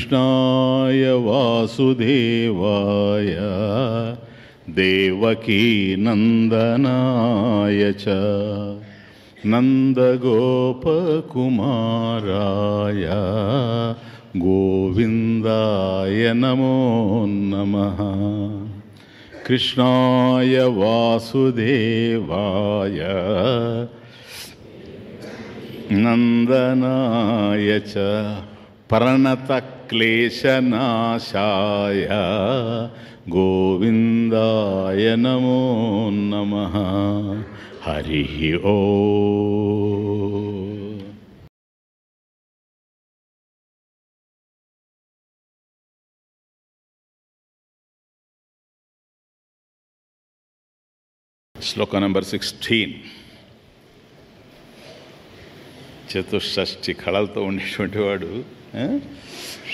कृष्णाय वासुदेवाय देवकीनन्दनाय च नन्दगोपकुमाराय गोविन्दाय नमो नमः। कृष्णाय वासुदेवाय नन्दनाय च క్లేశనాశాయ గోవిందాయ నమో నమ హరి ఓ శ్లోక నంబర్ సిక్స్టీన్. చతుషష్ఠి కళలతో ఉండేటువంటి వాడు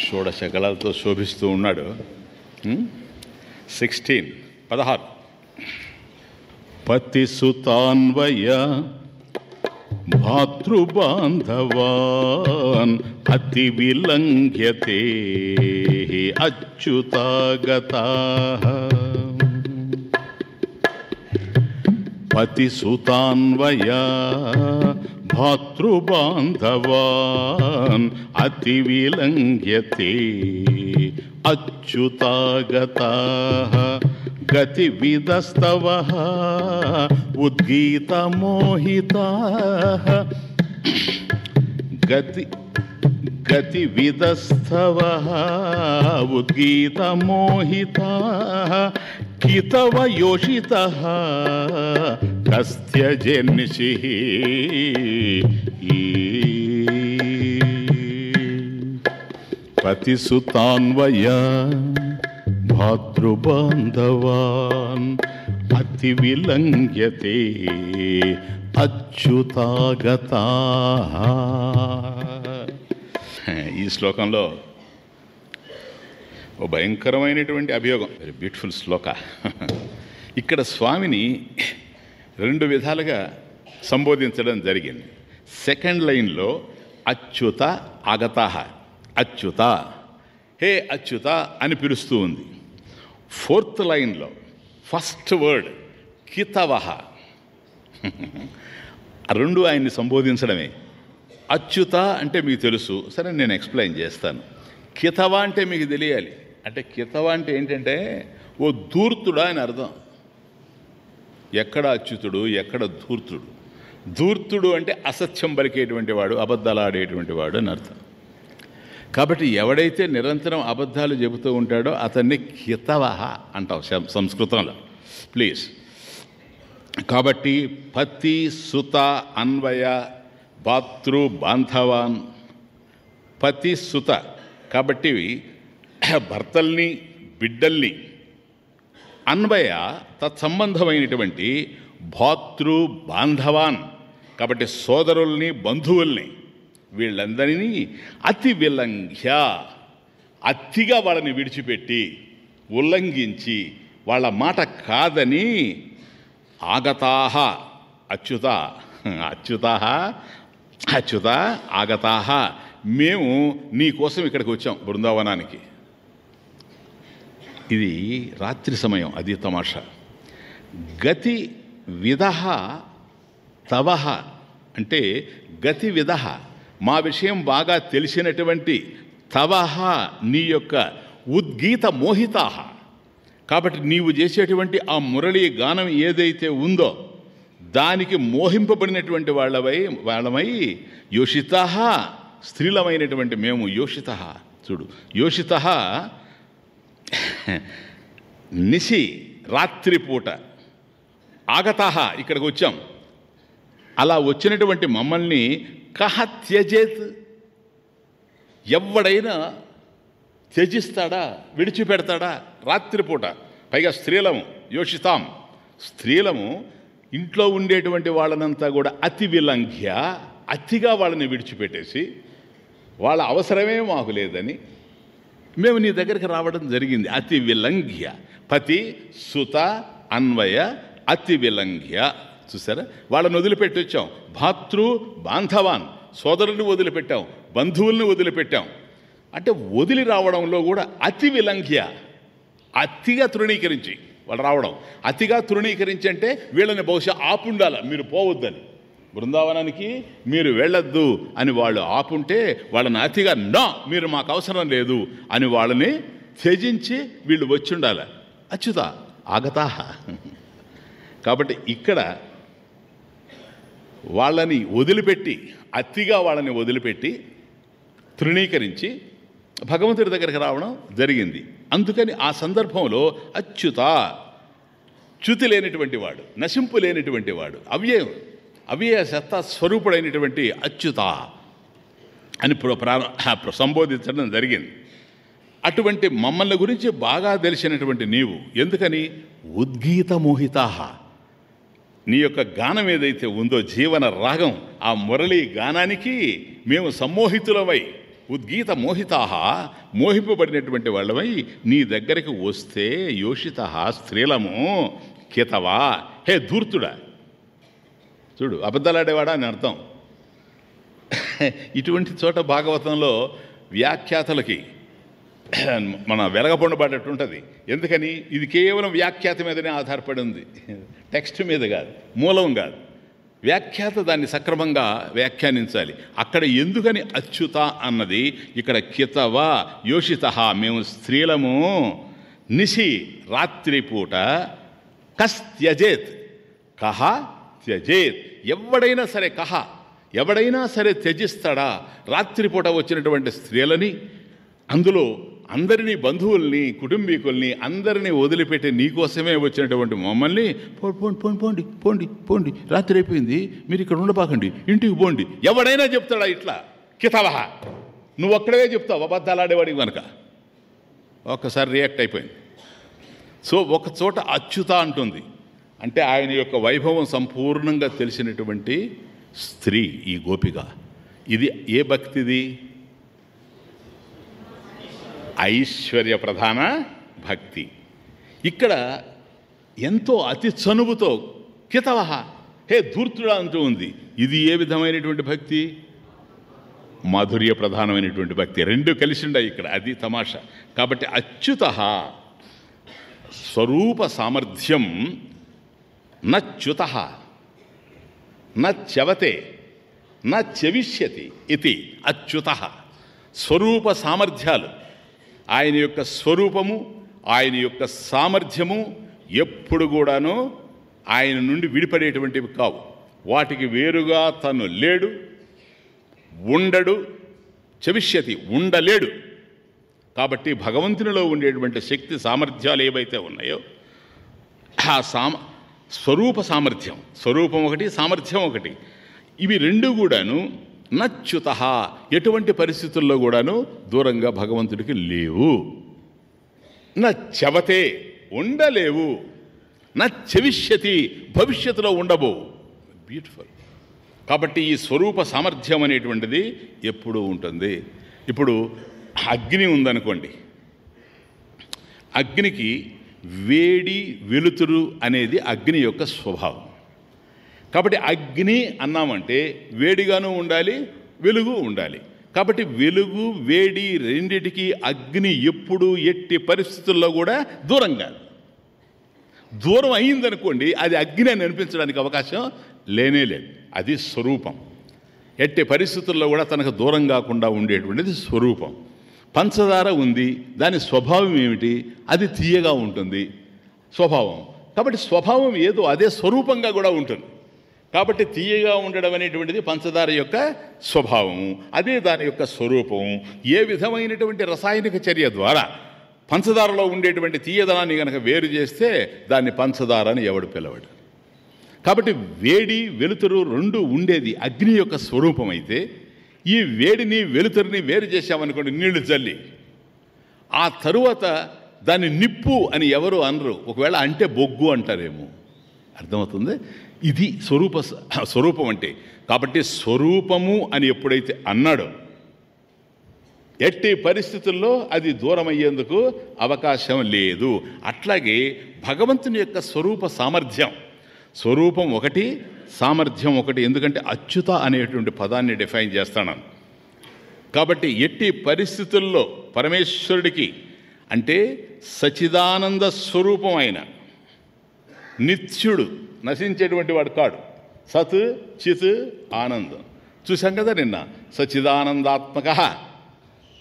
షోడశకళలతో శోభిస్తూ ఉన్నాడు. సిక్స్టీన్ పదహారు. పతిసుతాన్వయ భాతృబాంధవాన్ అతి విలంఘ్యతే అచ్యుతాగత. పతి సుతాన్వయా भातृबान्धवान् अतिविलङ्घ्यते अच्युतागताः गतिविदस्तवः उद्गीतमोहिताः। गति गतिविदस्तवः उद्गीतमोहिताः कितव योषितः కితవ పతిసుతాన్వయ భాతృబాంధవాన్ అతి విలంగ్యతే అచ్యుతాగత. ఈ శ్లోకంలో ఓ భయంకరమైనటువంటి అభియోగం. వెరీ బ్యూటిఫుల్ శ్లోక. ఇక్కడ స్వామిని రెండు విధాలుగా సంబోధించడం జరిగింది. సెకండ్ లైన్లో అచ్యుత అగత అచ్యుత హే అచ్యుత అని పిలుస్తూ ఉంది. ఫోర్త్ లైన్లో ఫస్ట్ వర్డ్ కితవహ. రెండు ఆయన్ని సంబోధించడమే. అచ్యుత అంటే మీకు తెలుసు. సరే నేను ఎక్స్ప్లెయిన్ చేస్తాను. కితవ అంటే మీకు తెలియాలి. అంటే కితవ అంటే ఏంటంటే ఓ ధూర్తుడా అని అర్థం. ఎక్కడ అచ్యుతుడు ఎక్కడ ధూర్తుడు? ధూర్తుడు అంటే అసత్యం పలికేటువంటి వాడు అబద్ధాలు ఆడేటువంటి వాడు అని అర్థం. కాబట్టి ఎవడైతే నిరంతరం అబద్ధాలు చెబుతూ ఉంటాడో అతన్ని కితవహ అంటాం సం- సంస్కృతంలో. ప్లీజ్. కాబట్టి పతి సుత అన్వయ భాతృ బాంధవాన్. పతి సుత. కాబట్టి భర్తల్ని బిడ్డల్ని అన్వయ తత్సంబంధమైనటువంటి భాతృ బాంధవాన్. కాబట్టి సోదరుల్ని బంధువుల్ని వీళ్ళందరినీ అతి విలంఘ్య అతిగా వాళ్ళని విడిచిపెట్టి ఉల్లంఘించి వాళ్ళ మాట కాదని ఆగతాహ అచ్యుత అచ్యుత అచ్యుత ఆగతాహ మేము నీ కోసం ఇక్కడికి వచ్చాం బృందావనానికి. ఇది రాత్రి సమయం అది తమాషా. గతి విధ తవహ అంటే గతి విధ మా విషయం బాగా తెలిసినటువంటి తవహ నీ యొక్క ఉద్గీత మోహితాహ. కాబట్టి నీవు చేసేటువంటి ఆ మురళీ గానం ఏదైతే ఉందో దానికి మోహింపబడినటువంటి వాళ్ళవై వాళ్ళమై యోషిత స్త్రీలమైనటువంటి మేము యోషిత చూడు యోషిత నిశి రాత్రిపూట ఆగతాహ ఇక్కడికి వచ్చాం. అలా వచ్చినటువంటి మమ్మల్ని కహ త్యజేత్. ఎవడైనా త్యజిస్తాడా విడిచిపెడతాడా? రాత్రిపూట పైగా స్త్రీలము యోషితాం. స్త్రీలము ఇంట్లో ఉండేటువంటి వాళ్ళనంతా కూడా అతి విలంఘ్య అతిగా వాళ్ళని విడిచిపెట్టేసి వాళ్ళ అవసరమే మాకు లేదని మేము నీ దగ్గరికి రావడం జరిగింది. అతి విలంఘ్య. పతి సుత అన్వయ అతి విలంఘ్య. చూసారా? వాళ్ళని వదిలిపెట్టి వచ్చాం భాతృ బాంధవాన్. సోదరుని వదిలిపెట్టాం. బంధువుల్ని వదిలిపెట్టాం. అంటే వదిలి రావడంలో కూడా అతి విలంఘ్య. అతిగా తృణీకరించి. వాళ్ళు రావడం. అతిగా తృణీకరించి అంటే వీళ్ళని బహుశా ఆపుండాల. మీరు పోవద్దని. బృందావనానికి మీరు వెళ్ళొద్దు అని వాళ్ళు ఆపుంటే వాళ్ళని అతిగా నా మీరు మాకు అవసరం లేదు అని వాళ్ళని త్యజించి వీళ్ళు వచ్చి ఉండాలి అచ్యుత ఆగతాహ. కాబట్టి ఇక్కడ వాళ్ళని వదిలిపెట్టి అతిగా వాళ్ళని వదిలిపెట్టి తృణీకరించి భగవంతుడి దగ్గరికి రావడం జరిగింది. అందుకని ఆ సందర్భంలో అచ్యుత చ్యుతి లేనిటువంటి వాడు నశింపు లేనిటువంటి వాడు అవ్యయం. అవ్యయ సత్తా స్వరూపుడైనటువంటి అచ్యుత అని ప్రారంభ సంబోధించడం జరిగింది. అటువంటి మమ్మల్ని గురించి బాగా తెలిసినటువంటి నీవు ఎందుకని? ఉద్గీత మోహితాహ. నీ యొక్క గానం ఏదైతే ఉందో జీవన రాగం ఆ మురళీ గానానికి మేము సమ్మోహితులమై ఉద్గీత మోహితాహ మోహింపబడినటువంటి వాళ్ళమై నీ దగ్గరికి వస్తే యోషిత స్త్రీలము కితవా హే ధూర్తుడా చూడు అబద్ధాలాడేవాడా అని అర్థం. ఇటువంటి చోట భాగవతంలో వ్యాఖ్యాతలకి మన వెలగపొండబడేట్టు ఉంటుంది. ఎందుకని? ఇది కేవలం వ్యాఖ్యాత మీదనే ఆధారపడి ఉంది. టెక్స్ట్ మీద కాదు మూలం కాదు. వ్యాఖ్యాత దాన్ని సక్రమంగా వ్యాఖ్యానించాలి. అక్కడ ఎందుకని అచ్యుత అన్నది? ఇక్కడ కితవ యోషిత మేము స్త్రీలము. నిశి రాత్రిపూట కస్త్యజేత్. కహ త్యజేత్. ఎవడైనా సరే కహ ఎవడైనా సరే త్యజిస్తాడా? రాత్రిపూట వచ్చినటువంటి స్త్రీలని అందులో అందరినీ బంధువుల్ని కుటుంబీకుల్ని అందరినీ వదిలిపెట్టి నీకోసమే వచ్చినటువంటి మమ్మల్ని "పో- పోండి పోండి పోండి పోండి పోండి రాత్రి అయిపోయింది మీరు ఇక్కడ ఉండబాకండి ఇంటికి పోండి. ఎవడైనా చెప్తాడా ఇట్లా? కితవహ. నువ్వు ఒక్కడే చెప్తావు అబద్ధాలాడేవాడికి కనుక ఒక్కసారి రియాక్ట్ అయిపోయింది. సో ఒక చోట అచ్యుత అంటుంది. అంటే ఆయన యొక్క వైభవం సంపూర్ణంగా తెలిసినటువంటి స్త్రీ ఈ గోపిక. ఇది ఏ భక్తిది? ఐశ్వర్య ప్రధాన భక్తి. ఇక్కడ ఎంతో అతి చనువుతో కితవహ హే ధూర్తుడా అంటూ ఉంది. ఇది ఏ విధమైనటువంటి భక్తి? మాధుర్య ప్రధానమైనటువంటి భక్తి. రెండు కలిసిండాయి ఇక్కడ అది తమాషా. కాబట్టి అచ్యుత స్వరూప సామర్థ్యం నచ్యుత నవతే నవిష్యతి ఇది అచ్యుత. స్వరూప సామర్థ్యాలు ఆయన యొక్క స్వరూపము ఆయన యొక్క సామర్థ్యము ఎప్పుడు కూడాను ఆయన నుండి విడిపడేటువంటివి కావు. వాటికి వేరుగా తను లేడు ఉండడు చవిష్యతి ఉండలేడు. కాబట్టి భగవంతునిలో ఉండేటువంటి శక్తి సామర్థ్యాలు ఏవైతే ఉన్నాయో ఆ సామ స్వరూప సామర్థ్యం. స్వరూపం ఒకటి సామర్థ్యం ఒకటి. ఇవి రెండు కూడాను నచ్యుత ఎటువంటి పరిస్థితుల్లో కూడాను దూరంగా భగవంతుడికి లేవు. నచ్చవతే ఉండలేవు. నచ్చవిష్యతి భవిష్యత్తులో ఉండబో బ్యూటిఫుల్ కాబట్టి ఈ స్వరూప సామర్థ్యం అనేటువంటిది ఎప్పుడూ ఉంటుంది. ఇప్పుడు అగ్ని ఉందనుకోండి. అగ్నికి వేడి వెలుతురు అనేది అగ్ని యొక్క స్వభావం. కాబట్టి అగ్ని అన్నామంటే వేడిగాను ఉండాలి వెలుగు ఉండాలి. కాబట్టి వెలుగు వేడి రెండిటికి అగ్ని ఎప్పుడు ఎట్టి పరిస్థితుల్లో కూడా దూరం కాదు. దూరం అయిందనుకోండి అది అగ్ని అని అనిపించడానికి అవకాశం లేనే లేదు. అది స్వరూపం. ఎట్టి పరిస్థితుల్లో కూడా తనకు దూరం కాకుండా ఉండేటువంటిది స్వరూపం. పంచదార ఉంది దాని స్వభావం ఏమిటి? అది తీయగా ఉంటుంది స్వభావం. కాబట్టి స్వభావం ఏదో అదే స్వరూపంగా కూడా ఉంటుంది. కాబట్టి తీయగా ఉండడం అనేటువంటిది పంచదార యొక్క స్వభావము అదే దాని యొక్క స్వరూపము ఏ విధమైనటువంటి రసాయనిక చర్య ద్వారా పంచదారలో ఉండేటువంటి తీయదనాన్ని కనుక వేరు చేస్తే దాన్ని పంచదార అని ఎవడు పిలవడు. కాబట్టి వేడి వెలుతురు రెండు ఉండేది అగ్ని యొక్క స్వరూపం అయితే ఈ వేడిని వెలుతురిని వేరు చేశామనుకోండి నీళ్ళు చల్లి ఆ తరువాత దాన్ని నిప్పు అని ఎవరు అనరు. ఒకవేళ అంటే బొగ్గు అంటారేమో. అర్థమవుతుంది? ఇది స్వరూప స్వరూపం అంటే. కాబట్టి స్వరూపము అని ఎప్పుడైతే అన్నాడో ఎట్టి పరిస్థితుల్లో అది దూరం అయ్యేందుకు అవకాశం లేదు. అట్లాగే భగవంతుని యొక్క స్వరూప సామర్థ్యం. స్వరూపం ఒకటి సామర్థ్యం ఒకటి ఎందుకంటే అచ్యుత అనేటువంటి పదాన్ని డిఫైన్ చేస్తాను. కాబట్టి ఎట్టి పరిస్థితుల్లో పరమేశ్వరుడికి అంటే సచిదానంద స్వరూపం నిత్యుడు నశించేటువంటి వాడు కాడు. సత్ చిత్ ఆనందం. చూసాం కదా నిన్న? సచిదానందాత్మక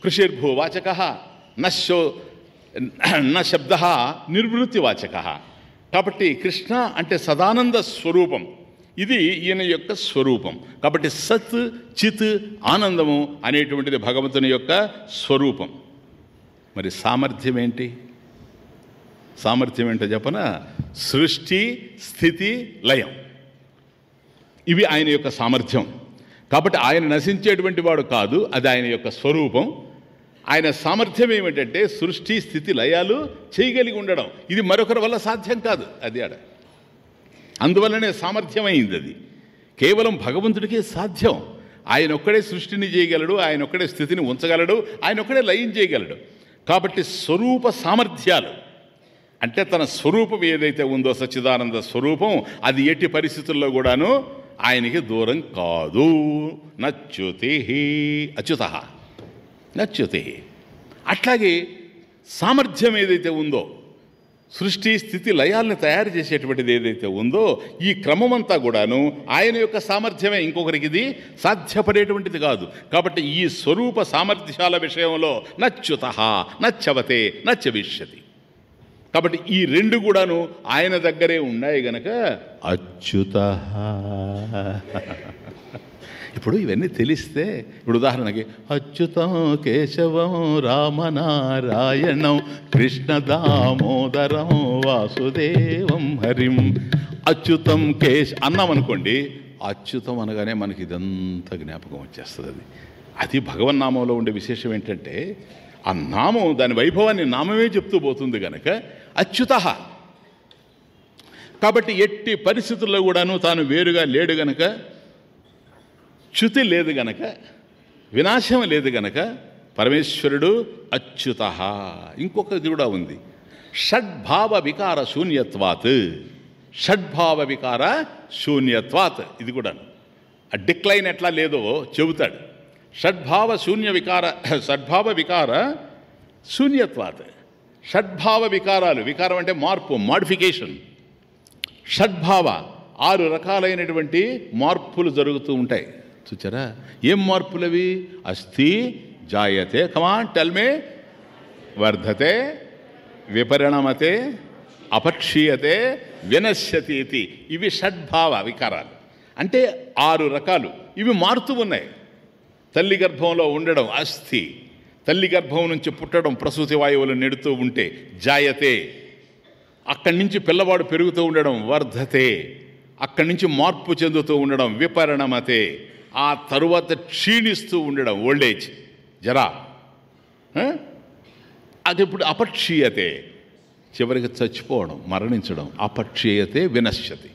కృషిర్భూవాచక నశో న శబ్ద నిర్వృత్తివాచక. కాబట్టి కృష్ణ అంటే సదానంద స్వరూపం. ఇది ఈయన యొక్క స్వరూపం. కాబట్టి సత్ చిత్ ఆనందము అనేటువంటిది భగవంతుని యొక్క స్వరూపం. మరి సామర్థ్యం ఏంటి? సామర్థ్యం ఏంటో చెప్పన? సృష్టి స్థితి లయం. ఇవి ఆయన యొక్క సామర్థ్యం. కాబట్టి ఆయన నశించేటువంటి వాడు కాదు అది ఆయన యొక్క స్వరూపం. ఆయన సామర్థ్యం ఏమిటంటే సృష్టి స్థితి లయాలు చేయగలిగి ఉండడం. ఇది మరొకరి వల్ల సాధ్యం కాదు. అది ఆడ. అందువల్లనే సామర్థ్యమైంది అది కేవలం భగవంతుడికే సాధ్యం. ఆయన ఒక్కడే సృష్టిని చేయగలడు ఆయన ఒక్కడే స్థితిని ఉంచగలడు ఆయన ఒక్కడే లయం చేయగలడు. కాబట్టి స్వరూప సామర్థ్యాలు. అంటే తన స్వరూపం ఏదైతే ఉందో సచ్చిదానంద స్వరూపం అది ఎట్టి పరిస్థితుల్లో కూడాను ఆయనకి దూరం కాదు. నచ్యుతి అచ్యుత. నచ్యుతి అట్లాగే సామర్థ్యం ఏదైతే ఉందో సృష్టి స్థితి లయాల్ని తయారు చేసేటువంటిది ఏదైతే ఉందో ఈ క్రమమంతా కూడాను ఆయన యొక్క సామర్థ్యమే. ఇంకొకరికి ఇది సాధ్యపడేటువంటిది కాదు. కాబట్టి ఈ స్వరూప సామర్థ్యాల విషయంలో నచ్యుత నచ్చవతే నచ్చవిష్యతి కాబట్టి ఈ రెండు కూడాను ఆయన దగ్గరే ఉన్నాయి గనక అచ్యుత. ఇప్పుడు ఇవన్నీ తెలిస్తే ఇప్పుడు ఉదాహరణకి అచ్యుతం కేశవం రామనారాయణం కృష్ణ దామోదరం వాసుదేవం హరిం. అచ్యుతం కేశ అన్నాం అనుకోండి అచ్యుతం అనగానే మనకి ఇదంతా జ్ఞాపకం వచ్చేస్తుంది అది. అది భగవన్నామంలో ఉండే విశేషం ఏంటంటే ఆ నామం దాని వైభవాన్ని నామమే చెప్తూ పోతుంది కనుక అచ్యుత. కాబట్టి ఎట్టి పరిస్థితుల్లో కూడాను తాను వేరుగా లేడు గనక చ్యుతి లేదు గనక వినాశం లేదు గనక పరమేశ్వరుడు అచ్యుత. ఇంకొకది కూడా ఉంది. షడ్భావ వికార శూన్యత్వాత్. షడ్భావ వికార శూన్యత్వాత్. ఇది కూడా ఆ డిక్లైన్ ఎట్లా లేదో చెబుతాడు. షడ్భావ శూన్య వికార షడ్భావ వికార శూన్యత్వాత్. షడ్భావ వికారాలు. వికారం అంటే మార్పు మాడిఫికేషన్. షడ్భావ ఆరు రకాలైనటువంటి మార్పులు జరుగుతూ ఉంటాయి. చూచారా? ఏం మార్పులు అవి అస్థి జాయతే కమాన్ టెల్మే వర్ధతే విపరిణమతే అపక్షీయతే వినశ్యతి ఇది ఇవి షడ్భావ వికారాలు. అంటే ఆరు రకాలు. ఇవి మారుతూ ఉన్నాయి. తల్లి గర్భంలో ఉండడం అస్థి తల్లి గర్భం నుంచి పుట్టడం ప్రసూతి వాయువులు నెడుతూ ఉంటే జాయతే. అక్కడి నుంచి పిల్లవాడు పెరుగుతూ ఉండడం వర్ధతే. అక్కడి నుంచి మార్పు చెందుతూ ఉండడం విపరిణమతే. ఆ తరువాత క్షీణిస్తూ ఉండడం ఓల్డేజ్ జరా. అది ఇప్పుడు అపక్షీయతే. చివరికి చచ్చిపోవడం మరణించడం అపక్షీయతే వినశ్యతి.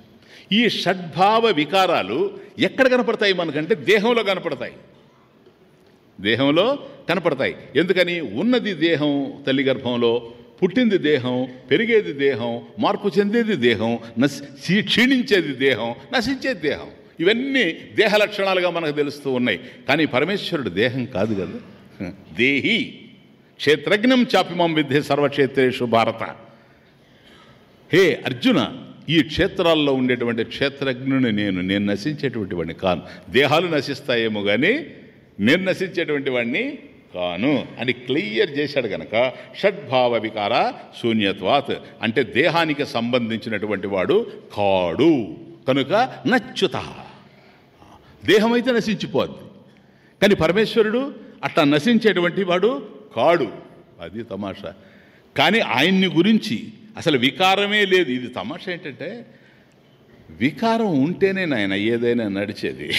ఈ షడ్భావ వికారాలు ఎక్కడ కనపడతాయి మనకంటే? దేహంలో కనపడతాయి. దేహంలో కనపడతాయి. ఎందుకని? ఉన్నది దేహం తల్లి గర్భంలో పుట్టింది దేహం పెరిగేది దేహం మార్పు చెందేది దేహం నశి క్షీణించేది దేహం నశించేది దేహం. ఇవన్నీ దేహ లక్షణాలుగా మనకు తెలుస్తూ ఉన్నాయి. కానీ పరమేశ్వరుడు దేహం కాదు కదా? దేహి. క్షేత్రజ్ఞం చాపిమం విద్య సర్వక్షేత్రేషు భారత. హే అర్జున ఈ క్షేత్రాల్లో ఉండేటువంటి క్షేత్రజ్ఞుని నేను నేను నశించేటువంటి వాడిని కాను. దేహాలు నశిస్తాయేమో కానీ నేను నశించేటువంటి వాడిని కాను అని క్లియర్ చేశాడు గనక షడ్భావ వికార శూన్యత్వాత్. అంటే దేహానికి సంబంధించినటువంటి వాడు కాడు. కనుక నచ్యుత దేహం అయితే నశించిపోద్ది. కానీ పరమేశ్వరుడు అట్లా నశించేటువంటి వాడు కాడు. అది తమాషా. కానీ ఆయన్ని గురించి అసలు వికారమే లేదు. ఇది తమాషా ఏంటంటే వికారం ఉంటేనే నాయన ఏదైనా నడిచేది.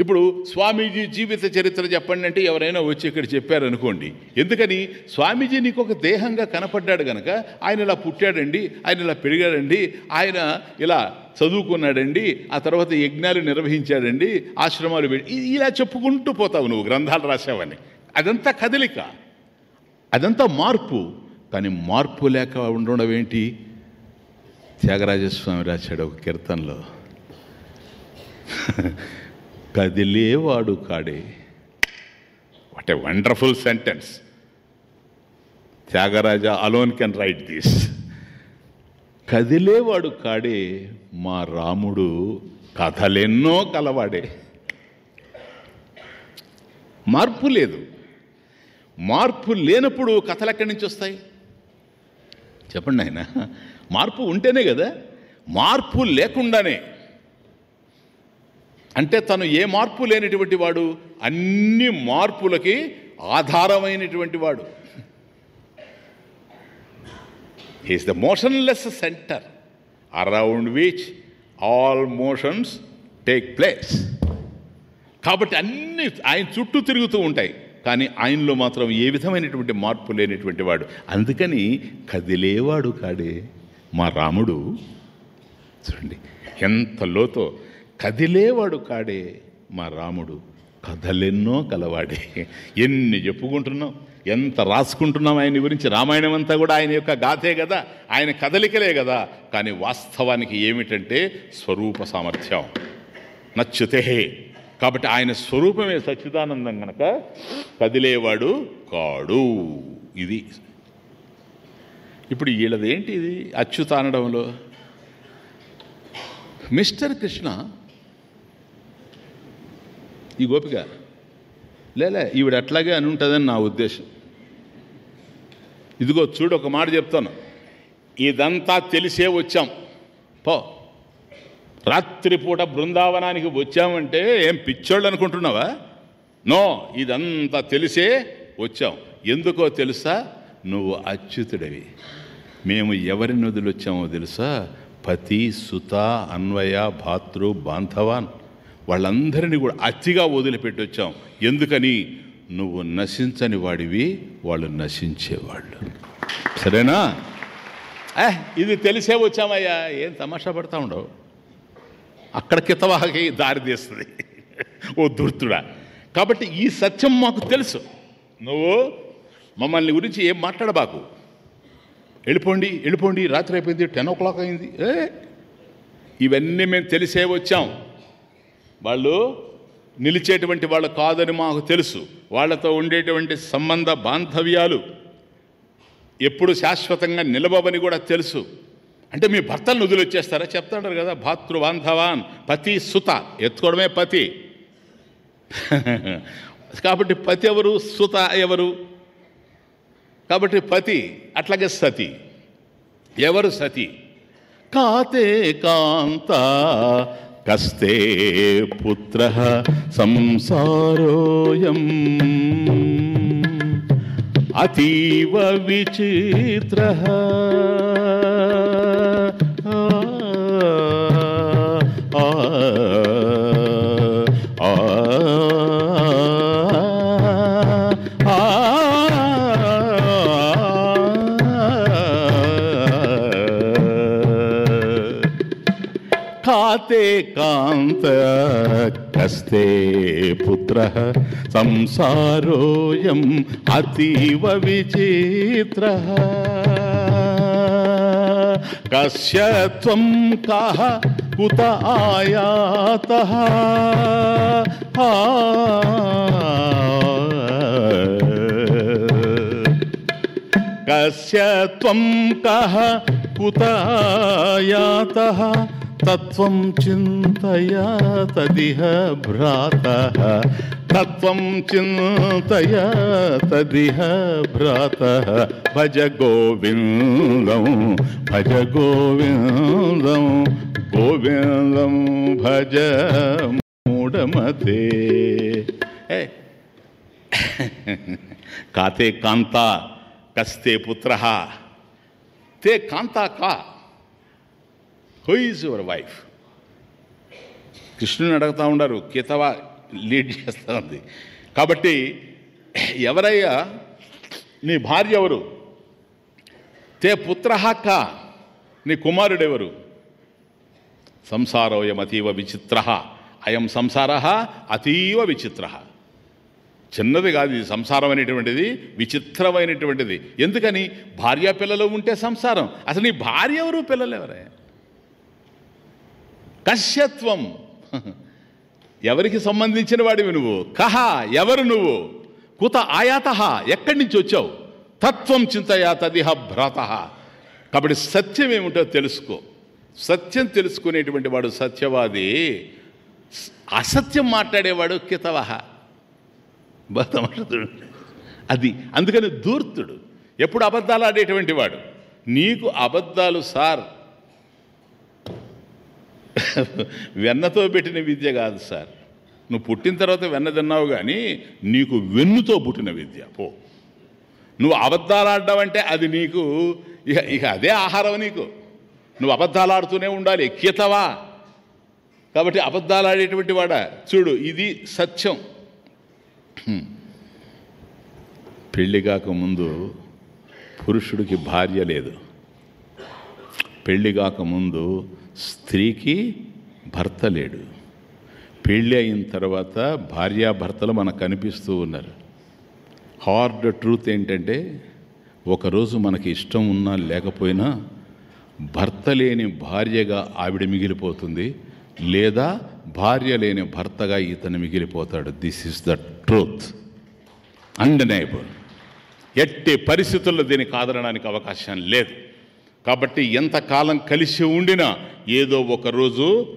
ఇప్పుడు స్వామీజీ జీవిత చరిత్ర చెప్పండి అంటే ఎవరైనా వచ్చి ఇక్కడ చెప్పారనుకోండి. ఎందుకని? స్వామీజీ నీకు ఒక దేహంగా కనపడ్డాడు కనుక ఆయన ఇలా పుట్టాడండి ఆయన ఇలా పెరిగాడండి ఆయన ఇలా చదువుకున్నాడండి ఆ తర్వాత యజ్ఞాలు నిర్వహించాడండి ఆశ్రమాలు ఇలా చెప్పుకుంటూ పోతావు నువ్వు గ్రంథాలు రాసావని అదంతా కదలిక. అదంతా మార్పు. కానీ మార్పు లేక ఉండడం ఏంటి? త్యాగరాజస్వామి రాశాడు ఒక కీర్తనలో. కదిలేవాడు కాడే. What a wonderful sentence Tyagaraja alone can write this కదిలేవాడు కాడే మా రాముడు కథలెన్నో కలవాడే. మార్పు లేదు. మార్పు లేనప్పుడు కథలు ఎక్కడి నుంచి వస్తాయి? చెప్పండి ఆయన మార్పు ఉంటేనే కదా. మార్పు లేకుండానే. అంటే తను ఏ మార్పు లేనటువంటి వాడు? అన్ని మార్పులకి ఆధారమైనటువంటి వాడు. He's the motionless centre around which all motions take place కాబట్టి అన్ని ఆయన చుట్టూ తిరుగుతూ ఉంటాయి. కానీ ఆయనలో మాత్రం ఏ విధమైనటువంటి మార్పు లేనటువంటి వాడు? అందుకని కదిలేవాడు కాడే మా రాముడు. చూడండి ఎంత లోతో కదిలేవాడు కాడే మా రాముడు. కథలెన్నో కలవాడే. ఎన్ని చెప్పుకుంటున్నాం ఎంత రాసుకుంటున్నాం ఆయన గురించి. రామాయణం అంతా కూడా ఆయన యొక్క గాథే కదా ఆయన కదలికలే కదా కానీ వాస్తవానికి ఏమిటంటే స్వరూప సామర్థ్యం. నచ్చుతే. కాబట్టి ఆయన స్వరూపమే సచ్చిదానందం గనక కదిలేవాడు కాడు. ఇది. ఇప్పుడు వీళ్ళదేంటి ఇది? అచ్యుత అనడంలో మిస్టర్ కృష్ణ ఈ గోపిక. లేలే ఈవిడ అట్లాగే అని ఉంటుందని నా ఉద్దేశం. ఇదిగో చూడు ఒక మాట చెప్తాను. ఇదంతా తెలిసే వచ్చాం. పో. రాత్రిపూట బృందావనానికి వచ్చామంటే ఏం పిచ్చోళ్ళు అనుకుంటున్నావా? నో ఇదంతా తెలిసే వచ్చాం. ఎందుకో తెలుసా? నువ్వు అచ్యుతుడివి. మేము ఎవరిని వదిలొచ్చామో తెలుసా? పతి సుత అన్వయ భాతృ బాంధవాన్. వాళ్ళందరినీ కూడా అతిగా వదిలిపెట్టి వచ్చాం ఎందుకని? నువ్వు నశించని వాడివి వాళ్ళు నశించేవాళ్ళు. సరేనా? ఏ ఇది తెలిసే వచ్చామయ్యా. ఏం తమాషా పడతా ఉండవు. అక్కడ కితవాకి దారి తీస్తుంది. ఓ దుర్తుడా కాబట్టి ఈ సత్యం మాకు తెలుసు. నువ్వు మమ్మల్ని గురించి ఏం మాట్లాడబాకు. వెళ్ళిపోండి వెళ్ళిపోండి. రాత్రి అయిపోయింది టెన్ ఓ క్లాక్ అయింది. ఏ? ఇవన్నీ మేము తెలిసే వచ్చాం. వాళ్ళు నిలిచేటువంటి వాళ్ళు కాదని మాకు తెలుసు. వాళ్ళతో ఉండేటువంటి సంబంధ బాంధవ్యాలు ఎప్పుడు శాశ్వతంగా నిలబవని కూడా తెలుసు. అంటే మీ భర్తలను వదిలొచ్చేస్తారా? చెప్తాడారు కదా భాతృ బాంధవాన్ పతి సుత. ఎత్తుకోవడమే పతి. కాబట్టి పతి ఎవరు? సుత ఎవరు? కాబట్టి పతి అట్లాగే సతి. ఎవరు సతి? కాతే కాంత कस्ते पुत्रः संसारोऽयम्। अतीव विचित्रः। खाते कान्त कस्ते पुत्रः संसारोऽयम् अतीव विचित्रः। कस्य त्वं कः, कुत आयातः? कस्य त्वं कः, कुत आयातः? तत्त्वं चिन्तया तदिह भ्रातः। तत्त्वं चिन्तया तदिह भ्रातः। भज गोविन्दं भज गोविन्दं गोविन्दं भज मूढमते। काते कान्ता कस्ते पुत्रः? ते कान्ता का? Who is your wife. కృష్ణుని అడుగుతా ఉండారు కితవ? లీడ్ చేస్తూ ఉంది. కాబట్టి ఎవరయ్యా? నీ భార్య ఎవరు? తే పుత్రహక్క నీ కుమారుడెవరు సంసారోయం అతీవ విచిత్ర అయం సంసార అతీవ విచిత్ర. చిన్నది కాదు ఇది సంసారం అనేటువంటిది విచిత్రమైనటువంటిది. ఎందుకని? భార్య పిల్లలు ఉంటే సంసారం. అసలు నీ భార్య ఎవరు పిల్లలు ఎవరే కశ్యత్వం. ఎవరికి సంబంధించిన వాడివి నువ్వు? కహ ఎవరు నువ్వు? కుత ఆయాత ఎక్కడి నుంచి వచ్చావు? తత్వం చింతయా తదిహ భ్రాత. కాబట్టి సత్యం ఏమిటో తెలుసుకో. సత్యం తెలుసుకునేటువంటి వాడు సత్యవాది. అసత్యం మాట్లాడేవాడు కితవహ. బతమరుతుడు అది అందుకని దూర్తుడు ఎప్పుడు అబద్ధాలు ఆడేటువంటి వాడు. నీకు అబద్ధాలు సార్. వెన్నతో పెట్టిన విద్య కాదు సార్. నువ్వు పుట్టిన తర్వాత వెన్న తిన్నావు కానీ నీకు వెన్నుతో పుట్టిన విద్య. పో. నువ్వు అబద్ధాలు అది నీకు ఇక ఇక అదే ఆహారం నీకు. నువ్వు అబద్ధాలు ఆడుతూనే ఉండాలి ఎక్కితవా? కాబట్టి అబద్ధాలు ఆడేటువంటి వాడా? చూడు ఇది సత్యం. పెళ్ళి కాకముందు పురుషుడికి భార్య లేదు. పెళ్ళి కాకముందు స్త్రీకి భర్త లేడు. పెళ్ళి అయిన తర్వాత భార్యాభర్తలు మనకు కనిపిస్తూ ఉన్నారు. హార్డ్ ట్రూత్ ఏంటంటే ఒకరోజు మనకి ఇష్టం ఉన్నా లేకపోయినా భర్త లేని భార్యగా ఆవిడ మిగిలిపోతుంది లేదా భార్య లేని భర్తగా ఇతను మిగిలిపోతాడు. This is the truth and నైబుల్ ఎట్టి పరిస్థితుల్లో దీన్ని కాదనడానికి అవకాశం లేదు. కాబట్టి ఎంతకాలం కలిసి ఉండినా ఏదో ఒకరోజు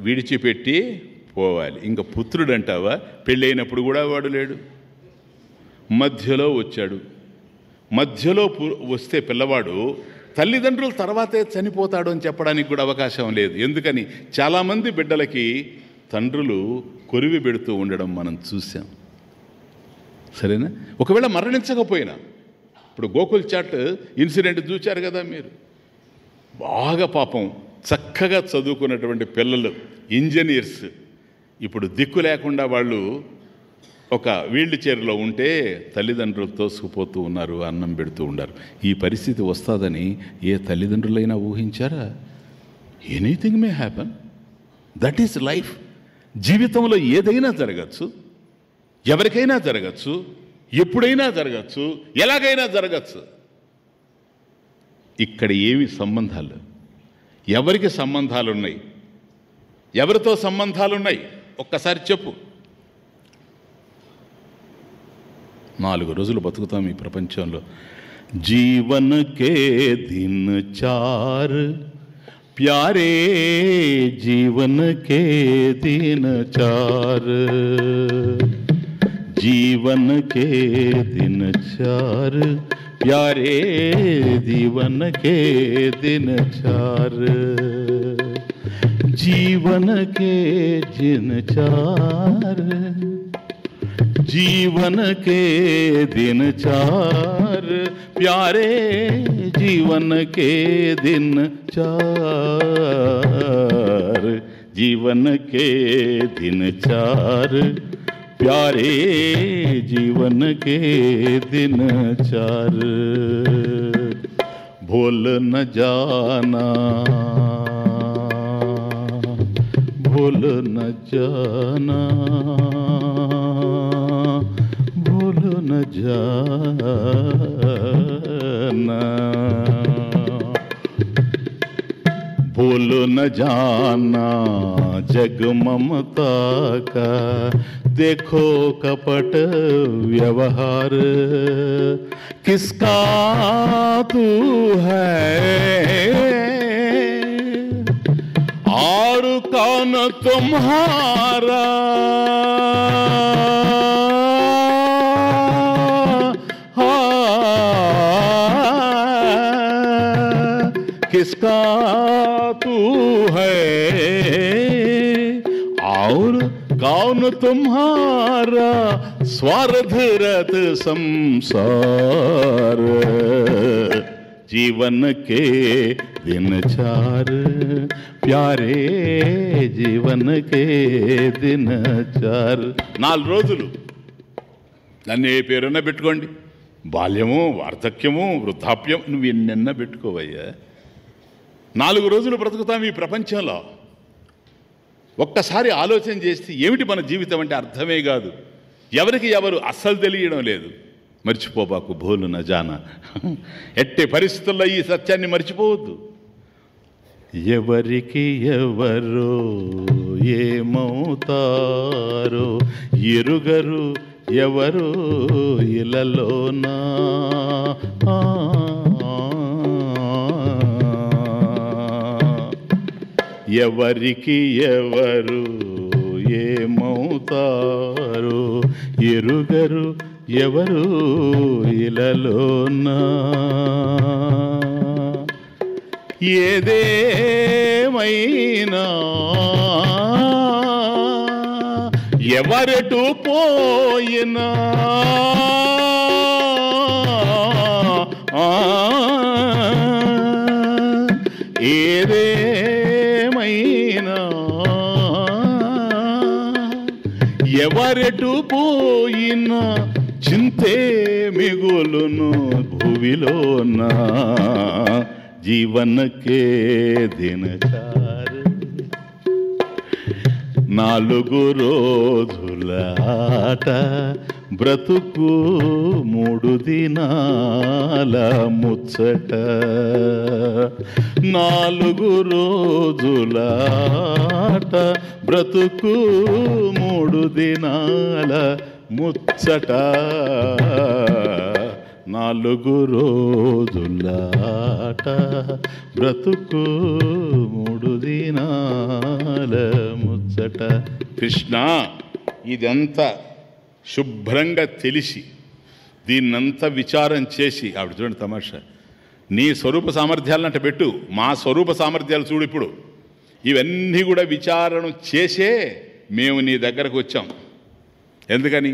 విడిచిపెట్టి పోవాలి. ఇంకా పుత్రుడు అంటావా పెళ్ళైనప్పుడు కూడా వాడు లేడు. మధ్యలో వచ్చాడు. మధ్యలో పు- వస్తే పిల్లవాడు తల్లిదండ్రుల తర్వాతే చనిపోతాడు అని చెప్పడానికి కూడా అవకాశం లేదు. ఎందుకని? చాలామంది బిడ్డలకి తండ్రులు కొరివి పెడుతూ ఉండడం మనం చూసాం సరేనా? ఒకవేళ మరణించకపోయినా ఇప్పుడు గోకుల్ చాట్ ఇన్సిడెంట్ చూచారు కదా మీరు? బాగా పాపం చక్కగా చదువుకున్నటువంటి పిల్లలు ఇంజనీర్స్. ఇప్పుడు దిక్కు లేకుండా వాళ్ళు ఒక వీల్డ్ చైర్లో ఉంటే తల్లిదండ్రులు తోసుకుపోతూ ఉన్నారు అన్నం పెడుతూ ఉన్నారు ఈ పరిస్థితి వస్తుందని ఏ తల్లిదండ్రులైనా ఊహించారా? Anything may happen that is life జీవితంలో ఏదైనా జరగచ్చు. ఎవరికైనా జరగచ్చు. ఎప్పుడైనా జరగచ్చు ఎలాగైనా జరగచ్చు. ఇక్కడ ఏమి సంబంధాలు? ఎవరికి సంబంధాలు ఉన్నాయి ఎవరితో సంబంధాలు ఉన్నాయి ఒక్కసారి చెప్పు. నాలుగు రోజులు బతుకుతాం ఈ ప్రపంచంలో. జీవన్ కే దిన్ చార్ ప్యారే జీవన్ కే దిన్ చార్. जीवन के दिन चार, प्यारे जीवन के दिन चार। जीवन के दिन चार, जीवन के दिन चार, प्यारे जीवन के दिन चार। जीवन के दिन चार प्यारे जीवन के दिन चार। भूल न जाना, भूल न जाना, भूल न जाना। भूल न जाना जग ममता का देखो कपट व्यवहार। किसका तू है? और कौन तुम्हारा? किसका तू है? और कौन तुम्हारा स्वार्थ रत संसार जीवन के दिन चार ప్యారే జీవన్ కే దిన చార్ నాలుగు రోజులు నన్ను ఏ పేరున్నా పెట్టుకోండి బాల్యము వార్ధక్యము వృద్ధాప్యం నువ్వు ఎన్నెన్నా పెట్టుకోవయ్యా నాలుగు రోజులు బ్రతుకుతాం ఈ ప్రపంచంలో ఒక్కసారి ఆలోచన చేస్తే ఏమిటి మన జీవితం అంటే అర్థమే కాదు. ఎవరికి ఎవరు అస్సలు తెలియడం లేదు. మర్చిపోబాకు భోలు నజాన. ఎట్టి పరిస్థితుల్లో ఈ సత్యాన్ని మర్చిపోవద్దు. ఎవరికి ఎవరు ఏమవుతారో ఎరుగరు ఎవరు ఇలలోనా ఎవరికి ఎవరు ఏమవుతారు ఎరుగరు ఎవరు ఇలలోనా? ఏదేమైనా ఎవరటు పోయినా ఎవరెటు పోయినా చింతే మిగులును భువిలోన జీవనకే దినచారు. నాలుగు రోజులాట బ్రతుకు మూడు దినాల ముచ్చట. నాలుగు రోజులాట బ్రతుకు మూడు దినాల ముచ్చట. నాలుగు రోజులాట బ్రతుకు మూడు దినాల ముచ్చట. కృష్ణ ఇదంతా శుభ్రంగా తెలిసి దీన్నంతా విచారం చేసి ఆవిడ చూడండి తమాషా నీ స్వరూప సామర్థ్యాలంట పెట్టు మా స్వరూప సామర్థ్యాలు చూడు ఇప్పుడు. ఇవన్నీ కూడా విచారణ చేసే మేము నీ దగ్గరకు వచ్చాం. ఎందుకని?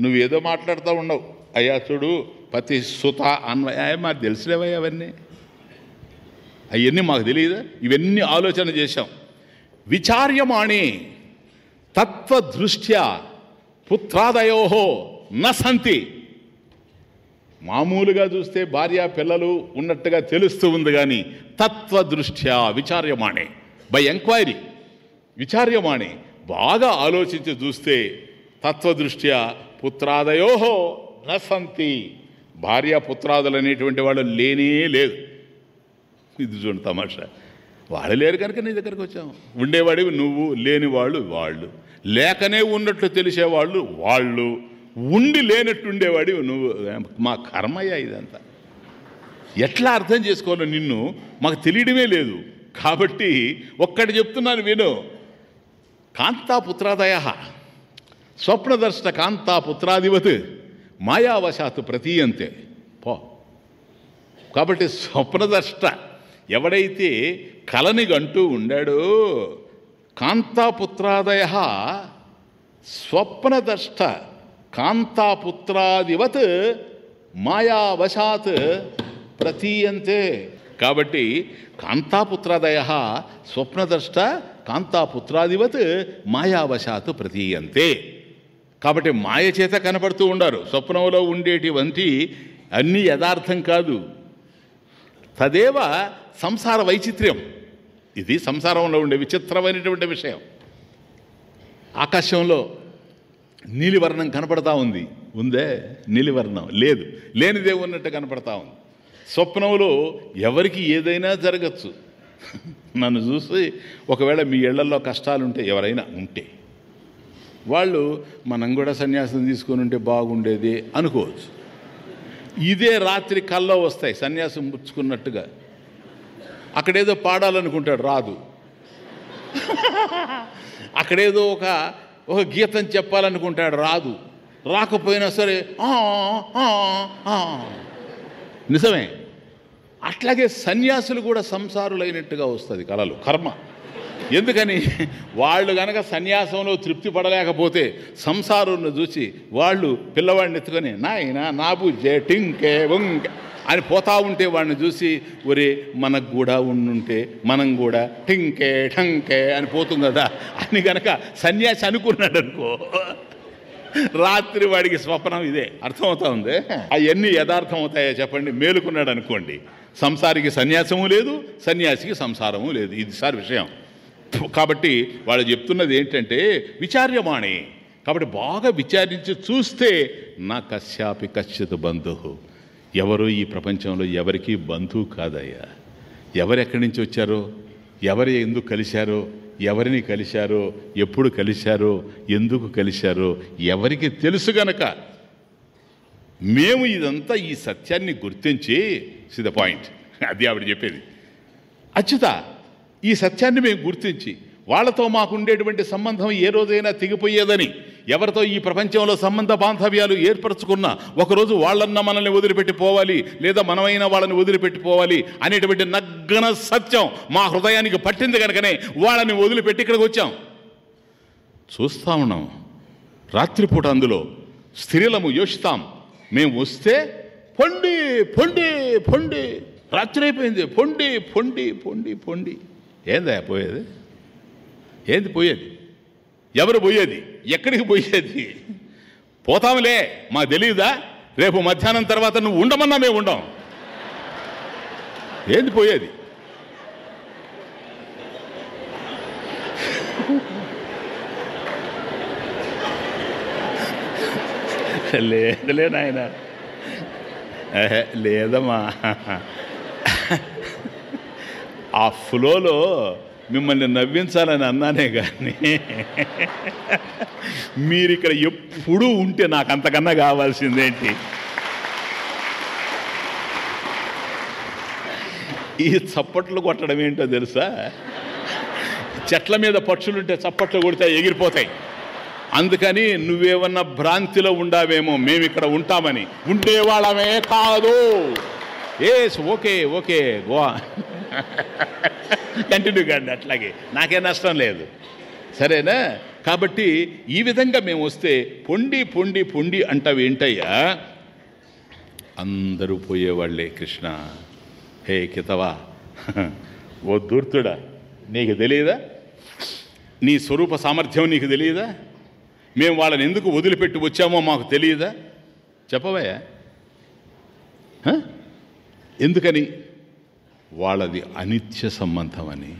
నువ్వు ఏదో మాట్లాడుతూ ఉండవు అయ్యా చూడు పతి సుత అన్వయ మాకు తెలిసిలేవయ్యా అవన్నీ. అవన్నీ మాకు తెలియదా? ఇవన్నీ ఆలోచన చేశాం. విచార్యమాణి తత్వదృష్ట్యా పుత్రాదయోహో న సంతి. మామూలుగా చూస్తే భార్య పిల్లలు ఉన్నట్టుగా తెలుస్తూ ఉంది కానీ తత్వదృష్ట్యా విచార్యమాణి. By enquiry విచార్యమాణి. బాగా ఆలోచించి చూస్తే తత్వదృష్ట్యా పుత్రాదయోహో న సంతి. భార్య పుత్రాదులు అనేటువంటి వాళ్ళు లేనే లేదు. ఇది చూడండి తమాషా. వాళ్ళు లేరు కనుక నీ దగ్గరకు వచ్చాము ఉండేవాడివి నువ్వు లేనివాళ్ళు వాళ్ళు. లేకనే ఉన్నట్లు తెలిసేవాళ్ళు వాళ్ళు. ఉండి లేనట్టు ఉండేవాడివి నువ్వు. మా కర్మయ్య ఇదంతా. ఎట్లా అర్థం చేసుకోవాలో నిన్ను మాకు తెలియడమే లేదు. కాబట్టి ఒక్కటి చెప్తున్నాను విను. కాంతాపుత్రాదయ. స్వప్నదర్శన కాంతాపుత్రాధిపత్. మాయావశాత్ ప్రతీయంతే. పో. కాబట్టి స్వప్నదర్శ ఎవడైతే కలని గంటూ ఉండాడో కాంతాపుత్రాదయ స్వప్నదష్ట కాంతాపుత్రాదివత్ మాయావశాత్ ప్రతీయంతే. కాబట్టి కాంతాపుత్రాదయ స్వప్నదష్ట కాంతాపుత్రాదివత్ మాయావశాత్ ప్రతీయంతే. కాబట్టి మాయ చేత కనపడుతూ ఉండారు. స్వప్నంలో ఉండేటివంటి అన్నీ యథార్థం కాదు. తదేవ సంసార వైచిత్ర్యం. ఇది సంసారంలో ఉండే విచిత్రమైనటువంటి విషయం. ఆకాశంలో నీలివర్ణం కనపడతా ఉంది. ఉందే? నీలివర్ణం. లేదు. లేనిదే ఉన్నట్టు కనపడతా ఉంది. స్వప్నంలో ఎవరికి ఏదైనా జరగచ్చు. నన్ను చూసి ఒకవేళ మీ ఇళ్ళలో కష్టాలుంటే ఎవరైనా ఉంటే. వాళ్ళు మనం కూడా సన్యాసం తీసుకొని ఉంటే బాగుండేది అనుకోవచ్చు. ఇదే రాత్రి కల్లో వస్తాయి. సన్యాసం పుచ్చుకున్నట్టుగా అక్కడేదో పాడాలనుకుంటాడు రాదు. అక్కడేదో ఒక ఒక గీతం చెప్పాలనుకుంటాడు రాదు. రాకపోయినా సరే "ఆ, ఆ, నిజమే. అట్లాగే సన్యాసులు కూడా సంసారులైనట్టుగా వస్తుంది కళలు కర్మ. ఎందుకని? వాళ్ళు గనక సన్యాసంలో తృప్తి పడలేకపోతే సంసారంలో చూసి వాళ్ళు పిల్లవాడిని ఎత్తుకొని నాయన నాబు జే టింకే వంకే అని పోతా ఉంటే వాడిని చూసి ఒరే మనకు కూడా ఉండుంటే మనం కూడా టింకే ఠంకే అని పోతుంది కదా. అని గనక సన్యాసి అనుకున్నాడు అనుకో రాత్రి వాడికి స్వప్నం ఇదే. అర్థమవుతా ఉంది? అవన్నీ యథార్థం అవుతాయో చెప్పండి? మేలుకున్నాడు అనుకోండి సంసారికి సన్యాసము లేదు సన్యాసికి సంసారము లేదు. ఇది సార్ విషయం. కాబట్టి వాళ్ళు చెప్తున్నది ఏంటంటే విచార్యమాణి. కాబట్టి బాగా విచారించి చూస్తే నా కశ్యాపి కశ్చిత్ బంధు. ఎవరు ఈ ప్రపంచంలో ఎవరికి బంధువు కాదయ్యా. ఎవరెక్కడి నుంచి వచ్చారో ఎవరు ఎందుకు కలిశారో ఎవరిని కలిశారో ఎప్పుడు కలిశారో ఎందుకు కలిశారో ఎవరికి తెలుసు గనక మేము ఇదంతా ఈ సత్యాన్ని గుర్తించి సి ద పాయింట్ అది ఆవిడ చెప్పేది. అచ్యుత ఈ సత్యాన్ని మేము గుర్తించి వాళ్ళతో మాకుండేటువంటి సంబంధం ఏ రోజైనా తెగిపోయేదని ఎవరితో ఈ ప్రపంచంలో సంబంధ బాంధవ్యాలు ఏర్పరచుకున్నా ఒకరోజు వాళ్ళన్న మనల్ని వదిలిపెట్టి పోవాలి లేదా మనమైనా వాళ్ళని వదిలిపెట్టి పోవాలి అనేటువంటి నగ్గన సత్యం మా హృదయానికి పట్టింది కనుకనే వాళ్ళని వదిలిపెట్టి ఇక్కడికి వచ్చాం. చూస్తా ఉన్నాం. రాత్రిపూట అందులో స్త్రీలము యోషితాం మేము వస్తే పొండి పొండి పొండి రాత్రి అయిపోయింది. పొండి పొండి పొండి పొండి. ఏందా పోయేది? ఏంది పోయేది? ఎవరు పోయేది? ఎక్కడికి పోయేది? పోతాంలే మాకు తెలియదా రేపు మధ్యాహ్నం తర్వాత నువ్వు ఉండమన్నా మేము ఉండం. ఏంది పోయేది? లేదులే నాయన. లేదమ్మా. ఆ ఫ్లోలో మిమ్మల్ని నవ్వించాలని అన్నానే కానీ మీరు ఇక్కడ ఎప్పుడూ ఉంటే నాకు అంతకన్నా కావాల్సిందేంటి? ఈ చప్పట్లు కొట్టడం ఏంటో తెలుసా? చెట్ల మీద పక్షులుంటే చప్పట్లు కొడితే ఎగిరిపోతాయి. అందుకని నువ్వేమన్నా భ్రాంతిలో ఉండావేమో మేము ఇక్కడ ఉంటామని. ఉండేవాళ్ళమే కాదు. ఏస్ ఓకే ఓకే గోవా కంటిన్యూ కాండి అట్లాగే. నాకే నష్టం లేదు. సరేనా? కాబట్టి ఈ విధంగా మేము వస్తే పొండి పొండి పొండి అంటావేంటయ్యా అందరూ పోయేవాళ్ళే కృష్ణ. హే కితవా. ఓ దూర్తుడా నీకు తెలియదా నీ స్వరూప సామర్థ్యం నీకు తెలియదా మేము వాళ్ళని ఎందుకు వదిలిపెట్టి వచ్చామో మాకు తెలియదా చెప్పవయ్యా. ఎందుకని? వాళ్ళది అనిత్య సంబంధం అని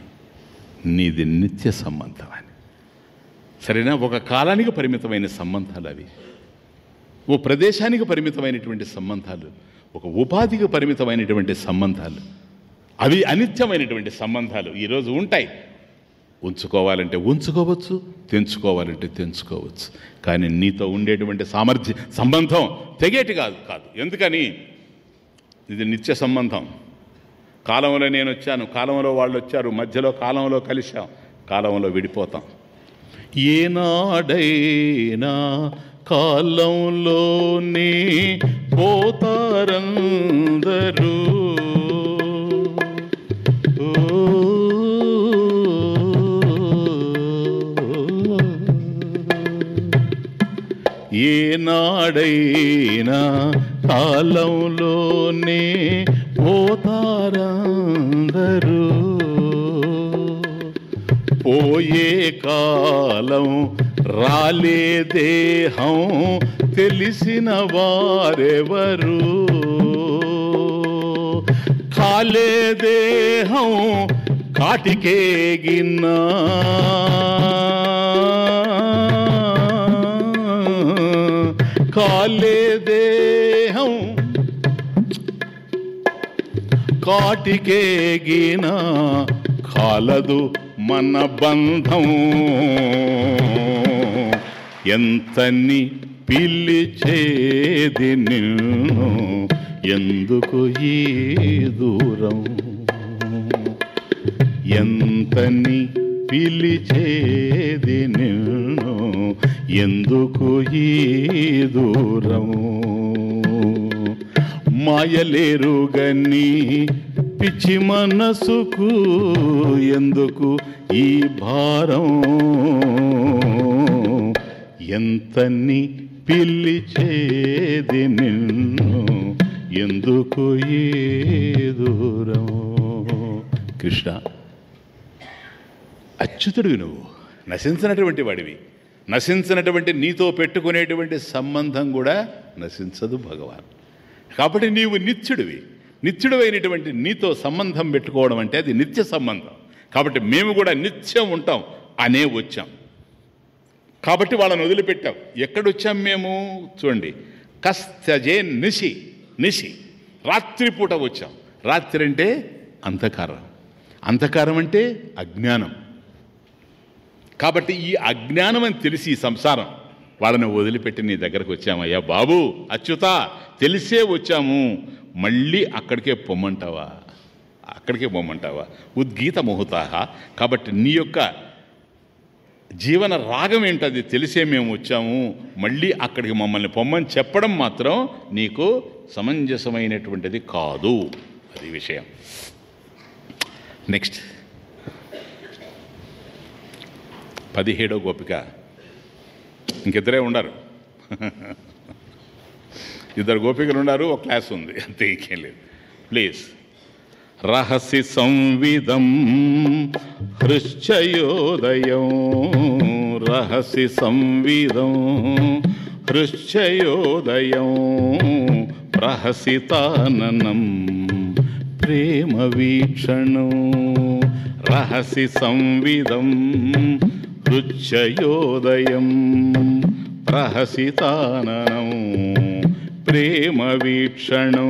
నీది నిత్య సంబంధం అని సరేనా? ఒక కాలానికి పరిమితమైన సంబంధాలు అవి. ఓ ప్రదేశానికి పరిమితమైనటువంటి సంబంధాలు. ఒక ఉపాధికి పరిమితమైనటువంటి సంబంధాలు. అవి అనిత్యమైనటువంటి సంబంధాలు ఈరోజు ఉంటాయి. ఉంచుకోవాలంటే ఉంచుకోవచ్చు తెంచుకోవాలంటే తెంచుకోవచ్చు. కానీ నీతో ఉండేటువంటి సామర్థ్య సంబంధం తెగేటి కాదు కాదు. ఎందుకని? ఇది నిత్య సంబంధం. కాలంలో నేను వచ్చాను కాలంలో వాళ్ళు వచ్చారు మధ్యలో కాలంలో కలిశాం కాలంలో విడిపోతాం. ఏనాడైనా కాలంలోనే పోతారందరూ. ఏనాడైనా కాలంలోనే పోతారందరూ పోయే కాలం రాలే దేహం తెలిసిన వారెవరు? కాలే దేహం కాటికేగిన్నా కాలే కాటికేగిన కాలదు మన బంధం. ఎంతని పిలిచేది నిన్ను ఎందుకు ఈ దూరం? ఎంతని పిలిచేది నిన్ను ఎందుకు ఈ దూరము మాయలేరుగని పిచ్చి మనసుకు ఎందుకు ఈ భారం? ఎంతని పిలిచేది నిన్ను? ఎందుకు ఏ దూరం? కృష్ణ అచ్యుతుడివి నువ్వు. నశించినటువంటి వాడివి. నశించినటువంటి నీతో పెట్టుకునేటువంటి సంబంధం కూడా నశించదు భగవాన్. కాబట్టి నీవు నిత్యుడివి. నిత్యుడైనటువంటి నీతో సంబంధం పెట్టుకోవడం అంటే అది నిత్య సంబంధం. కాబట్టి మేము కూడా నిత్యం ఉంటాం అనే వచ్చాం. కాబట్టి వాళ్ళని వదిలిపెట్టాం. ఎక్కడొచ్చాం మేము? చూడండి. కస్తజే నిశి నిశి. రాత్రిపూట వచ్చాం. రాత్రి అంటే అంధకారం. అంధకారం అంటే అజ్ఞానం. కాబట్టి ఈ అజ్ఞానం అని తెలిసి ఈ సంసారం. వాళ్ళని వదిలిపెట్టి నీ దగ్గరకు వచ్చామయ్యా బాబు అచ్యుత తెలిసే వచ్చాము. మళ్ళీ అక్కడికే పొమ్మంటావా? అక్కడికే పొమ్మంటావా? ఉద్గీత ముహుతాహ కాబట్టి నీ యొక్క జీవన రాగం ఏంటది? తెలిసే మేము వచ్చాము. మళ్ళీ అక్కడికి మమ్మల్ని పొమ్మని చెప్పడం మాత్రం నీకు సమంజసమైనటువంటిది కాదు. అది విషయం. నెక్స్ట్. పదిహేడో గోపిక. ఇంకిద్దరే ఉండరు. ఇద్దరు గోపికలు ఉన్నారు ఒక క్లాస్ ఉంది. అంతే ఇంకేం లేదు. ప్లీజ్. రహసి సంవిధం హృశ్చయోదయం రహసి సంవిధం హృశ్చయోదయం ప్రహసితాననం ప్రేమ వీక్షణం. రహసి సంవిధం హృచ్చయోదయం ప్రహసితాననం प्रेमवीक्षणो ीक्षणो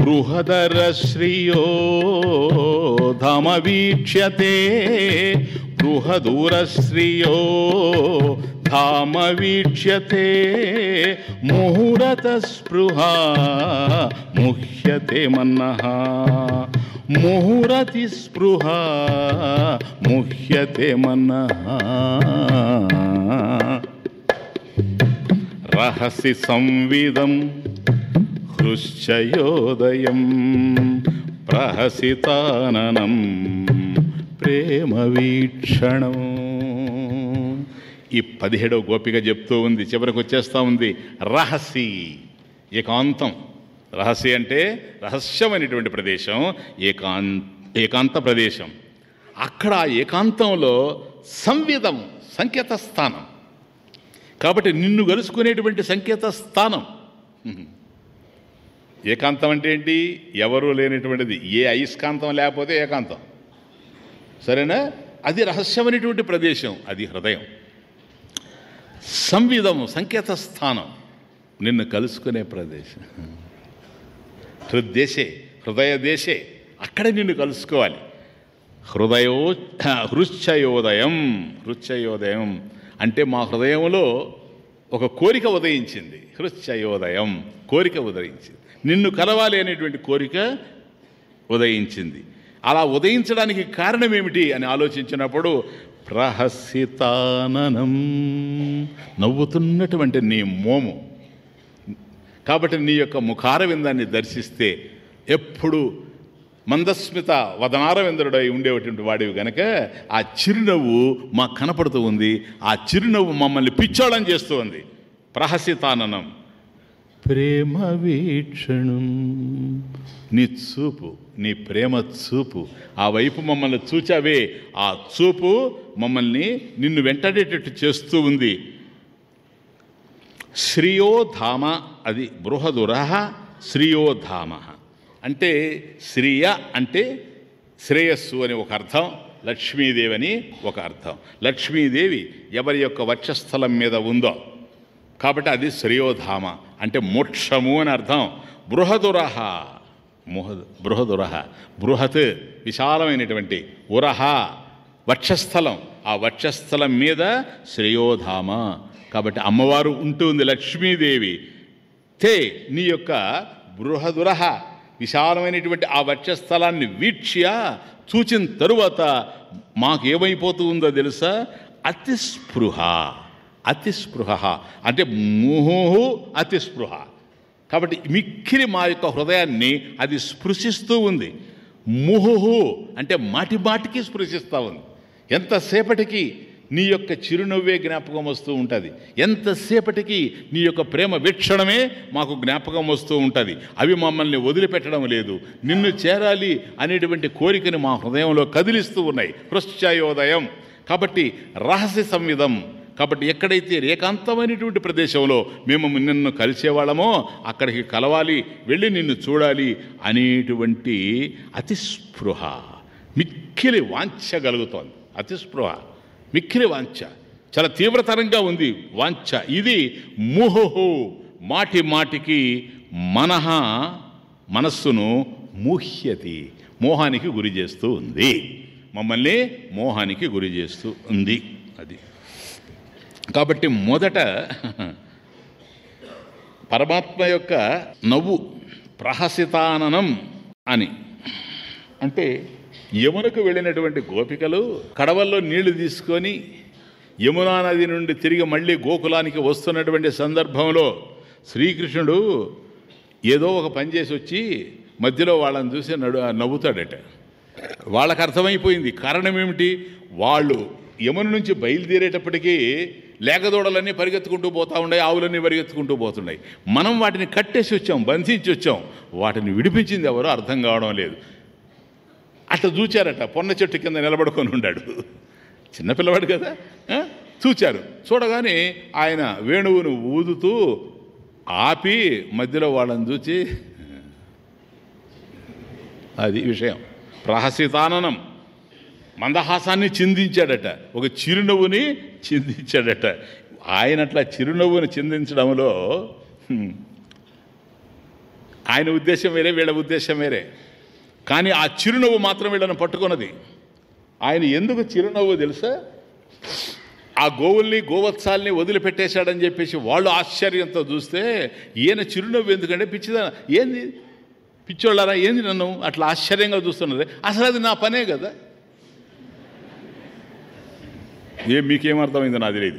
बृहदरश्रियोमवीक्षते बृहदूरश्रियो धामवीक्ष्यते मुहूर्तस्पृहा मुह्यते मनः मुहूर्तिस्पृहा मुह्यते मनः రహసి సంవిదం హృశ్చయోదయం ప్రహసితాననం ప్రేమ వీక్షణం ఈ పదిహేడవ గోపిక చెప్తూ ఉంది చివరికి వచ్చేస్తూ ఉంది. రహసి ఏకాంతం. రహస్య అంటే రహస్యమైనటువంటి ప్రదేశం ఏకాంత ఏకాంత ప్రదేశం. అక్కడ ఏకాంతంలో సంవిధం సంకేత స్థానం కాబట్టి నిన్ను కలుసుకునేటువంటి సంకేత స్థానం ఏకాంతం అంటే ఏంటి? ఎవరూ లేనటువంటిది. ఏ అయస్కాంతం లేకపోతే ఏకాంతం. సరేనా? అది రహస్యమైనటువంటి ప్రదేశం. అది హృదయం. సంవిధం సంకేత స్థానం నిన్ను కలుసుకునే ప్రదేశం. హృదేశే హృదయ దేశే. అక్కడ నిన్ను కలుసుకోవాలి. హృదయో హృశ్చయోదయం. హృశ్చయోదయం. అంటే మా హృదయంలో ఒక కోరిక ఉదయించింది. హృశ్చయోదయం కోరిక ఉదయించింది. నిన్ను కలవాలి అనేటువంటి కోరిక ఉదయించింది. అలా ఉదయించడానికి కారణం ఏమిటి అని ఆలోచించినప్పుడు ప్రహసితాననం. నవ్వుతున్నటువంటి నీ మోము. కాబట్టి నీ యొక్క ముఖార విందాన్ని దర్శిస్తే ఎప్పుడు మందస్మిత వదనారవిందరుడై ఉండేటువంటి వాడివి గనక ఆ చిరునవ్వు మాకు కనపడుతూ ఉంది. ఆ చిరునవ్వు మమ్మల్ని పిచ్చోళం చేస్తూ ఉంది. ప్రహసితాననం. ప్రేమ వీక్షణం. నీ చూపు నీ ప్రేమ చూపు. ఆ వైపు మమ్మల్ని చూచావే. ఆ చూపు మమ్మల్ని నిన్ను వెంటాడేటట్టు చేస్తూ ఉంది. శ్రీయోధామ అది బృహదురహ శ్రీయోధామ. అంటే శ్రీయ అంటే శ్రేయస్సు అని ఒక అర్థం లక్ష్మీదేవి అని ఒక అర్థం. లక్ష్మీదేవి ఎవరి యొక్క వక్షస్థలం మీద ఉందో. కాబట్టి అది శ్రేయోధామ అంటే మోక్షము అని అర్థం. బృహదురహ ముహ బృహదురహ బృహత్ విశాలమైనటువంటి ఉరహ వక్షస్థలం. ఆ వక్షస్థలం మీద శ్రేయోధామ. కాబట్టి అమ్మవారు ఉంటుంది లక్ష్మీదేవి. తే నీ యొక్క బృహదురహ విశాలమైనటువంటి ఆ వక్షస్థలాన్ని వీక్ష్య చూచిన తరువాత మాకు ఏమైపోతూ ఉందో తెలుసా? అతిస్పృహ. అతిస్పృహ. అంటే ముహు అతిస్పృహ. కాబట్టి మిక్కిలి మా యొక్క హృదయాన్ని అది స్పృశిస్తూ ఉంది. ముహుహు అంటే మాటి మాటికి స్పృశిస్తూ ఉంది. ఎంతసేపటికి నీ యొక్క చిరునవ్వే జ్ఞాపకం వస్తూ ఉంటుంది. ఎంతసేపటికి నీ యొక్క ప్రేమ వీక్షణమే మాకు జ్ఞాపకం వస్తూ ఉంటుంది. అవి మమ్మల్ని వదిలిపెట్టడం లేదు. నిన్ను చేరాలి అనేటువంటి కోరికని మా హృదయంలో కదిలిస్తూ ఉన్నాయి. హృశ్చయోదయం కాబట్టి రహస్య సంవిధం. కాబట్టి ఎక్కడైతే ఏకాంతమైనటువంటి ప్రదేశంలో మేము నిన్ను కలిసేవాళ్ళమో అక్కడికి కలవాలి వెళ్ళి నిన్ను చూడాలి అనేటువంటి అతిస్పృహ. మిక్కిలి వాంఛ కలుగుతోంది అతిస్పృహ. మిక్కిలి వాంఛ చాలా తీవ్రతరంగా ఉంది వాంఛ. ఇది ముహుహు మాటి మాటికి మనహ మనస్సును మూహ్యతి మోహానికి గురి చేస్తూ ఉంది. మమ్మల్ని మోహానికి గురి చేస్తూ ఉంది అది. కాబట్టి మొదట పరమాత్మ యొక్క నవ్వు ప్రహసితాననం అని. అంటే యమునకు వెళ్ళినటువంటి గోపికలు కడవల్లో నీళ్ళు తీసుకొని యమునా నది నుండి తిరిగి మళ్ళీ గోకులానికి వస్తున్నటువంటి సందర్భంలో శ్రీకృష్ణుడు ఏదో ఒక పని చేసి వచ్చి మధ్యలో వాళ్ళని చూసి నడు నవ్వుతాడట. వాళ్ళకు అర్థమైపోయింది. కారణం ఏమిటి? వాళ్ళు యమున నుంచి బయలుదేరేటప్పటికీ లేకదోడలన్నీ పరిగెత్తుకుంటూ పోతూ ఉన్నాయి ఆవులన్నీ పరిగెత్తుకుంటూ పోతున్నాయి. మనం వాటిని కట్టేసి వచ్చాం బంధించి వచ్చాం. వాటిని విడిపించింది ఎవరో అర్థం కావడం లేదు. అట్లా చూచారట. పొన్న చెట్టు కింద నిలబడుకొని ఉన్నాడు చిన్నపిల్లవాడు కదా చూచారు. చూడగానే ఆయన వేణువును ఊదుతూ ఆపి మధ్యలో వాళ్ళని చూచి అది విషయం. ప్రహసితాననం. మందహాసాన్ని చిందించాడట. ఒక చిరునవ్వుని చిందించాడట. ఆయన అట్లా చిరునవ్వుని చిందించడంలో ఆయన ఉద్దేశం వేరే వీళ్ళ ఉద్దేశం వేరే. కానీ ఆ చిరునవ్వు మాత్రం వీళ్ళని పట్టుకున్నది. ఆయన ఎందుకు చిరునవ్వు తెలుసా? ఆ గోవుల్ని గోవత్సాల్ని వదిలిపెట్టేశాడని చెప్పేసి వాళ్ళు ఆశ్చర్యంతో చూస్తే ఈయన చిరునవ్వు ఎందుకంటే పిచ్చిదా ఏంది? పిచ్చోళ్ళారా? ఏంది నన్ను? అట్లా ఆశ్చర్యంగా చూస్తున్నది. అసలు అది నా పనే కదా? ఏం మీకేమర్థమైంది నాకు తెలియదు.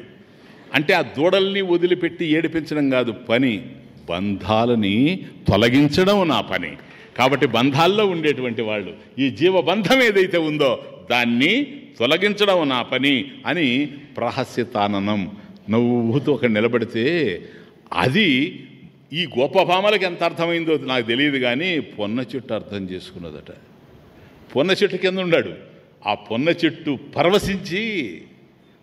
అంటే ఆ దూడల్ని వదిలిపెట్టి ఏడిపించడం కాదు పని. బంధాలని తొలగించడం నా పని. కాబట్టి బంధాల్లో ఉండేటువంటి వాళ్ళు ఈ జీవబంధం ఏదైతే ఉందో దాన్ని తొలగించడం నా పని అని ప్రహస్యతాననం నవ్వుతూ అక్కడ నిలబడితే అది ఈ గోపభామలకు ఎంత అర్థమైందో నాకు తెలియదు కానీ పొన్న చెట్టు అర్థం చేసుకున్నదట. పొన్న చెట్టు కింద ఉన్నాడు ఆ పొన్న చెట్టు పరవశించి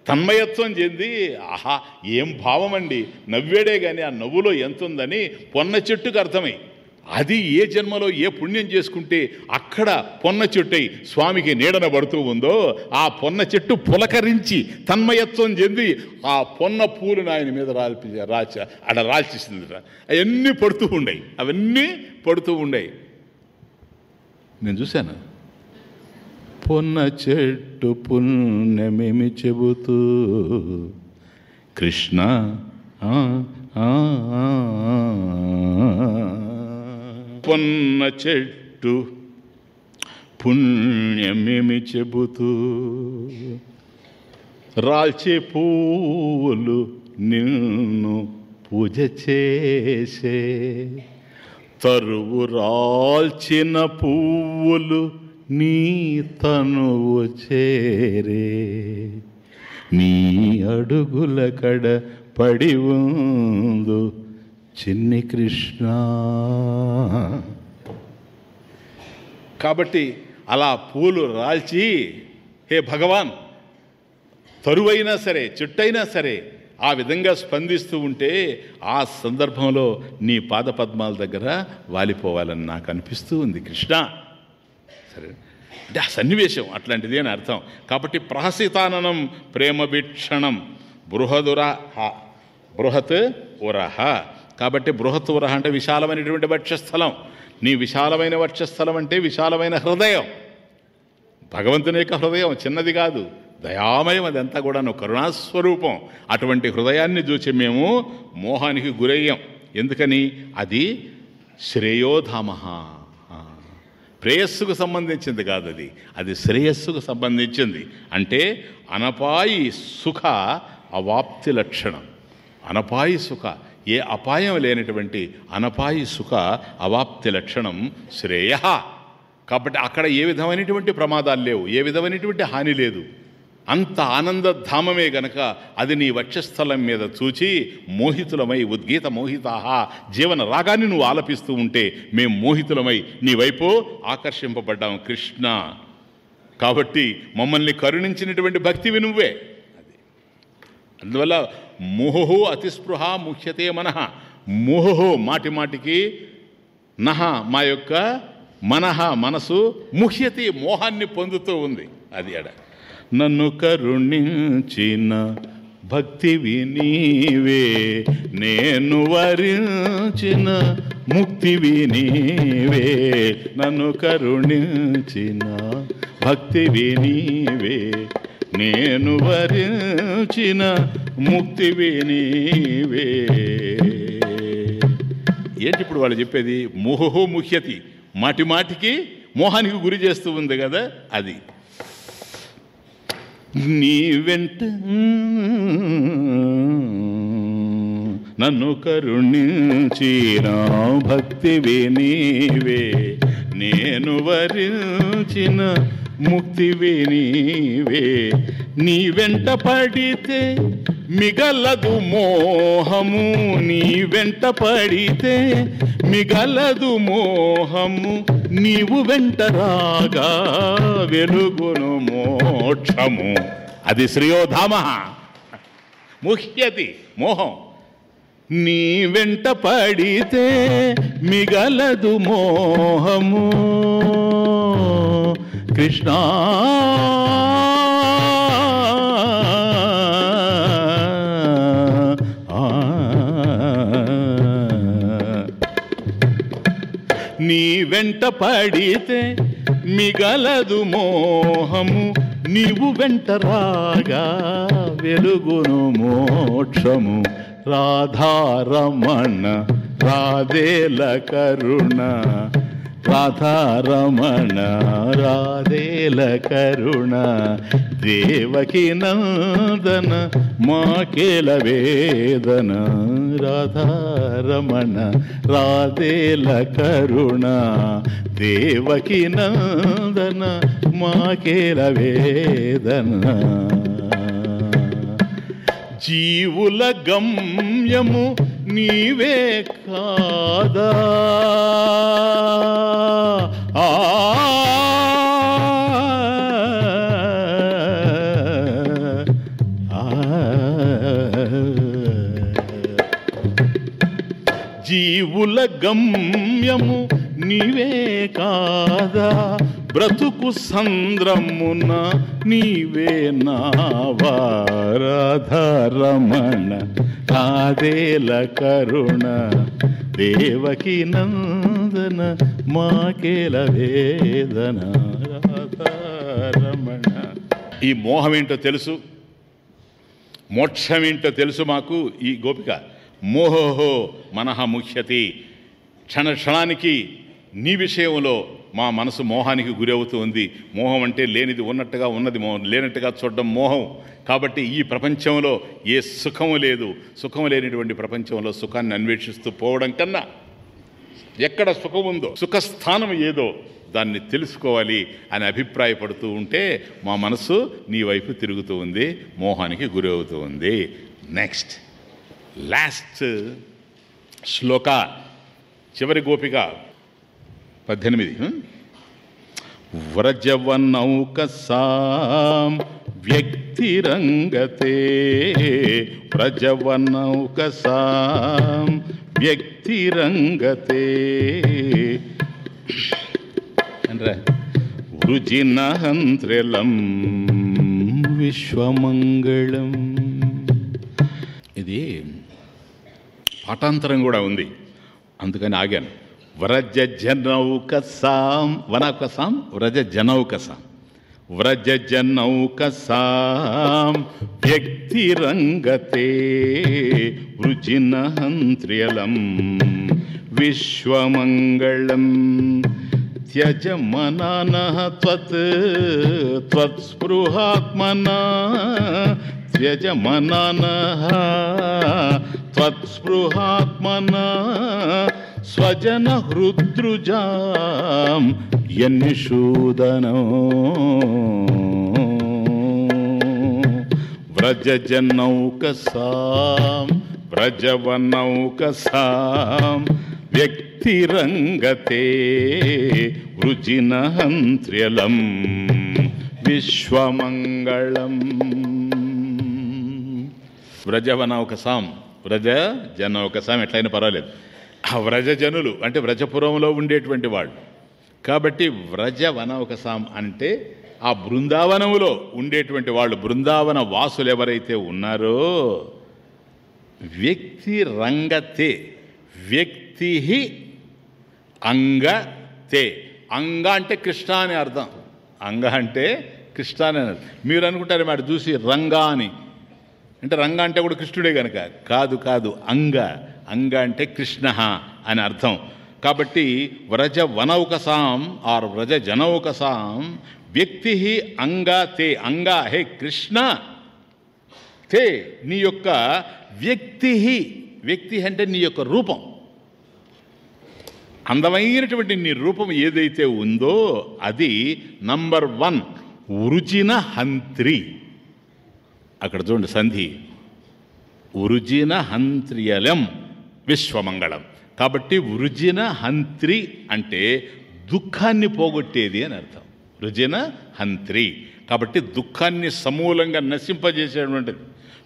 తన్మయత్వం చెంది ఆహా ఏం భావం అండి నవ్వేడే కానీ ఆ నవ్వులో ఎంత ఉందని పొన్న చెట్టుకు అర్థమై అది ఏ జన్మలో ఏ పుణ్యం చేసుకుంటే అక్కడ పొన్న చెట్టు స్వామికి నీడన పడుతూ ఉందో ఆ పొన్న చెట్టు పులకరించి తన్మయత్వం చెంది ఆ పొన్న పూలను ఆయన మీద రాల్పి రాచ అక్కడ రాల్చేసింది అవన్నీ పడుతూ ఉండయి. అవన్నీ పడుతూ ఉండయి. నేను చూశాను. పొన్న చెట్టు పుణ్యమేమి చెబుతూ కృష్ణ ఆ, ఆ, పొన్న చెట్టు పుణ్యమేమి చెబుతూ? రాల్చే పూలు నిన్ను పూజ చేసే. తరువు రాల్చిన పువ్వులు నీ తనువు చేరే. నీ అడుగుల కడ పడి ఉందో చిన్ని కృష్ణ. కాబట్టి అలా పూలు రాల్చి హే భగవాన్ తరువైనా సరే చెట్టైనా సరే ఆ విధంగా స్పందిస్తూ ఉంటే ఆ సందర్భంలో నీ పాద పద్మాల దగ్గర వాలిపోవాలని నాకు అనిపిస్తూ ఉంది. కృష్ణ. సరే. అంటే ఆ సన్నివేశం అట్లాంటిది అని అర్థం. కాబట్టి ప్రహసితాననం ప్రేమ వీక్షణం బృహదురహ బృహత్ ఉరహ. కాబట్టి బృహత్వర అంటే విశాలమైనటువంటి వక్షస్థలం. నీ విశాలమైన వక్షస్థలం అంటే విశాలమైన హృదయం. భగవంతుని యొక్క హృదయం చిన్నది కాదు. దయామయం అదంతా కూడాను కరుణాస్వరూపం. అటువంటి హృదయాన్ని చూసి మేము మోహానికి గురయ్యాం. ఎందుకని? అది శ్రేయోధామ ప్రేయస్సుకు సంబంధించింది కాదు అది. అది శ్రేయస్సుకు సంబంధించింది. అంటే అనపాయి సుఖ అవాప్తి లక్షణం. అనపాయి సుఖ. ఏ అపాయం లేనటువంటి అనపాయి సుఖ అవాప్తి లక్షణం శ్రేయ. కాబట్టి అక్కడ ఏ విధమైనటువంటి ప్రమాదాలు లేవు ఏ విధమైనటువంటి హాని లేదు. అంత ఆనందధామమే గనక అది నీ వక్షస్థలం మీద చూచి మోహితులమై ఉద్గీత మోహితాహ జీవన రాగాన్ని నువ్వు ఆలపిస్తూ ఉంటే మేం మోహితులమై నీ వైపు ఆకర్షింపబడ్డాం కృష్ణ. కాబట్టి మమ్మల్ని కరుణించినటువంటి భక్తివి నువ్వే. అందువల్ల ముహు అతిస్పృహ ముఖ్యతే మనః. ముహు మాటి మాటికి నహ మా యొక్క మనహ మనసు ముహ్యతి మోహాన్ని పొందుతూ ఉంది. అది అడ నన్ను కరుణించిన భక్తివి నీవే నేను వరించిన ముక్తివి నీవే నన్ను కరుణించిన భక్తివి నీవే నేను వరించిన ముక్తి నీవే ఏంటి ఇప్పుడు వాళ్ళు చెప్పేది? మోహో ముఖ్యతి మాటి మాటికి మోహానికి గురి చేస్తూ ఉంది కదా అది. నీ వెంట నన్ను కరుణించిన భక్తి నీవే నేను వరించిన ముక్తివి నీవే. నీ వెంట పడితే మిగలదు మోహము. నీ వెంట పడితే మిగలదు మోహము. నీవు వెంట రాగా వెలుగును మోక్షము. అది శ్రేయోధామ. ముహ్యతి మోహం. నీ వెంట పడితే మిగలదు మోహము. కృష్ణ. నీ వెంట పడితే మిగలదు మోహము నీవు వెంట రాగా వెలుగును మోక్షము. రాధారమణ రాధేల కరుణ. రాధారమణ రాధేల కరుణ దేవకి నందన మాకేల వేదన రాధారమణ రాధేల కరుణ దేవకి నందన మాకేల వేదన జీవుల గమ్యము నీవే కాదా జీవుల గమ్యము నీవే కాదా? బ్రతుకు సంద్రమున నీవే నావారాధరమణ కాదేల కరుణ దేవకి నందన మాకేల వేదన? రమణ. ఈ మోహం ఏంటో తెలుసు? మోక్షం ఏంటో తెలుసు మాకు? ఈ గోపిక మోహోహో మనహ ముఖ్యతి. క్షణ క్షణానికి నీ విషయంలో మా మనసు మోహానికి గురవుతూ ఉంది. మోహం అంటే లేనిది ఉన్నట్టుగా ఉన్నది మోహం లేనట్టుగా చూడడం మోహం. కాబట్టి ఈ ప్రపంచంలో ఏ సుఖము లేదు. సుఖం లేనిటువంటి ప్రపంచంలో సుఖాన్ని అన్వేషిస్తూ పోవడం కన్నా ఎక్కడ సుఖం ఉందో సుఖస్థానం ఏదో దాన్ని తెలుసుకోవాలి అని అభిప్రాయపడుతూ ఉంటే మా మనసు నీ వైపు తిరుగుతూ ఉంది మోహానికి గురి అవుతూ ఉంది. నెక్స్ట్ లాస్ట్ శ్లోక చివరి గోపిక పద్దెనిమిది. వ్రజవనౌక సాం వ్యక్తిరంగతే ప్రజవనౌకసాం. వ్యక్తిరంగతే వృజినహంత్రిలం విశ్వమంగళం. ఇది పాఠాంతరం కూడా ఉంది. అందుకని ఆగాను. వ్రజ జనౌకసాం వనౌకసాం వ్రజ జనౌకసాం व्रजजनौकसां व्यक्तिरङ्गते वृजिनहन्त्र्यलं विश्वमङ्गलं त्यज मनानः त्वत् त्वत्स्पृहात्मना त्यज मनानः त्वत्स्पृहात्मना త్యజ మనానః త్వత్స్పృహాత్మన స్వజన హృద్రుజాం ఎన్నిషూదనో వ్రజజనౌకసాం వ్రజవనౌకసాం వ్యక్తిరంగతే వృజినహంత్ర్యలం విశ్వమంగళం. వ్రజవనౌకసాం వ్రజ జనౌకసాం ఎట్లయినా పర్వాలేదు. వ్రజజనులు అంటే వ్రజపురంలో ఉండేటువంటి వాళ్ళు. కాబట్టి వ్రజవన ఒక సాం అంటే ఆ బృందావనములో ఉండేటువంటి వాళ్ళు బృందావన వాసులు ఎవరైతే ఉన్నారో వ్యక్తి రంగతే వ్యక్తి అంగతే. అంగ అంటే కృష్ణ అని అర్థం. అంగ అంటే కృష్ణ అని అర్థం. మీరు అనుకుంటారు మాట చూసి రంగా అని. అంటే రంగ అంటే కూడా కృష్ణుడే కనుక కాదు కాదు అంగ. అంగ అంటే కృష్ణ అని అర్థం. కాబట్టి వ్రజ వనౌకసాం ఆర్ వ్రజ జనౌకసాం వ్యక్తి అంగ తే అంగ హే కృష్ణ తే నీ యొక్క వ్యక్తి వ్యక్తి అంటే నీ యొక్క రూపం. అందమైనటువంటి నీ రూపం ఏదైతే ఉందో అది నంబర్ వన్ ఉరుజిన హంత్రి. అక్కడ చూడండి సంధి. ఉరుజిన హంత్రియలం. విశ్వమంగళం. కాబట్టి వృజిన హంత్రి అంటే దుఃఖాన్ని పోగొట్టేది అని అర్థం. వృజిన హంత్రి. కాబట్టి దుఃఖాన్ని సమూలంగా నశింపజేసేటువంటిది.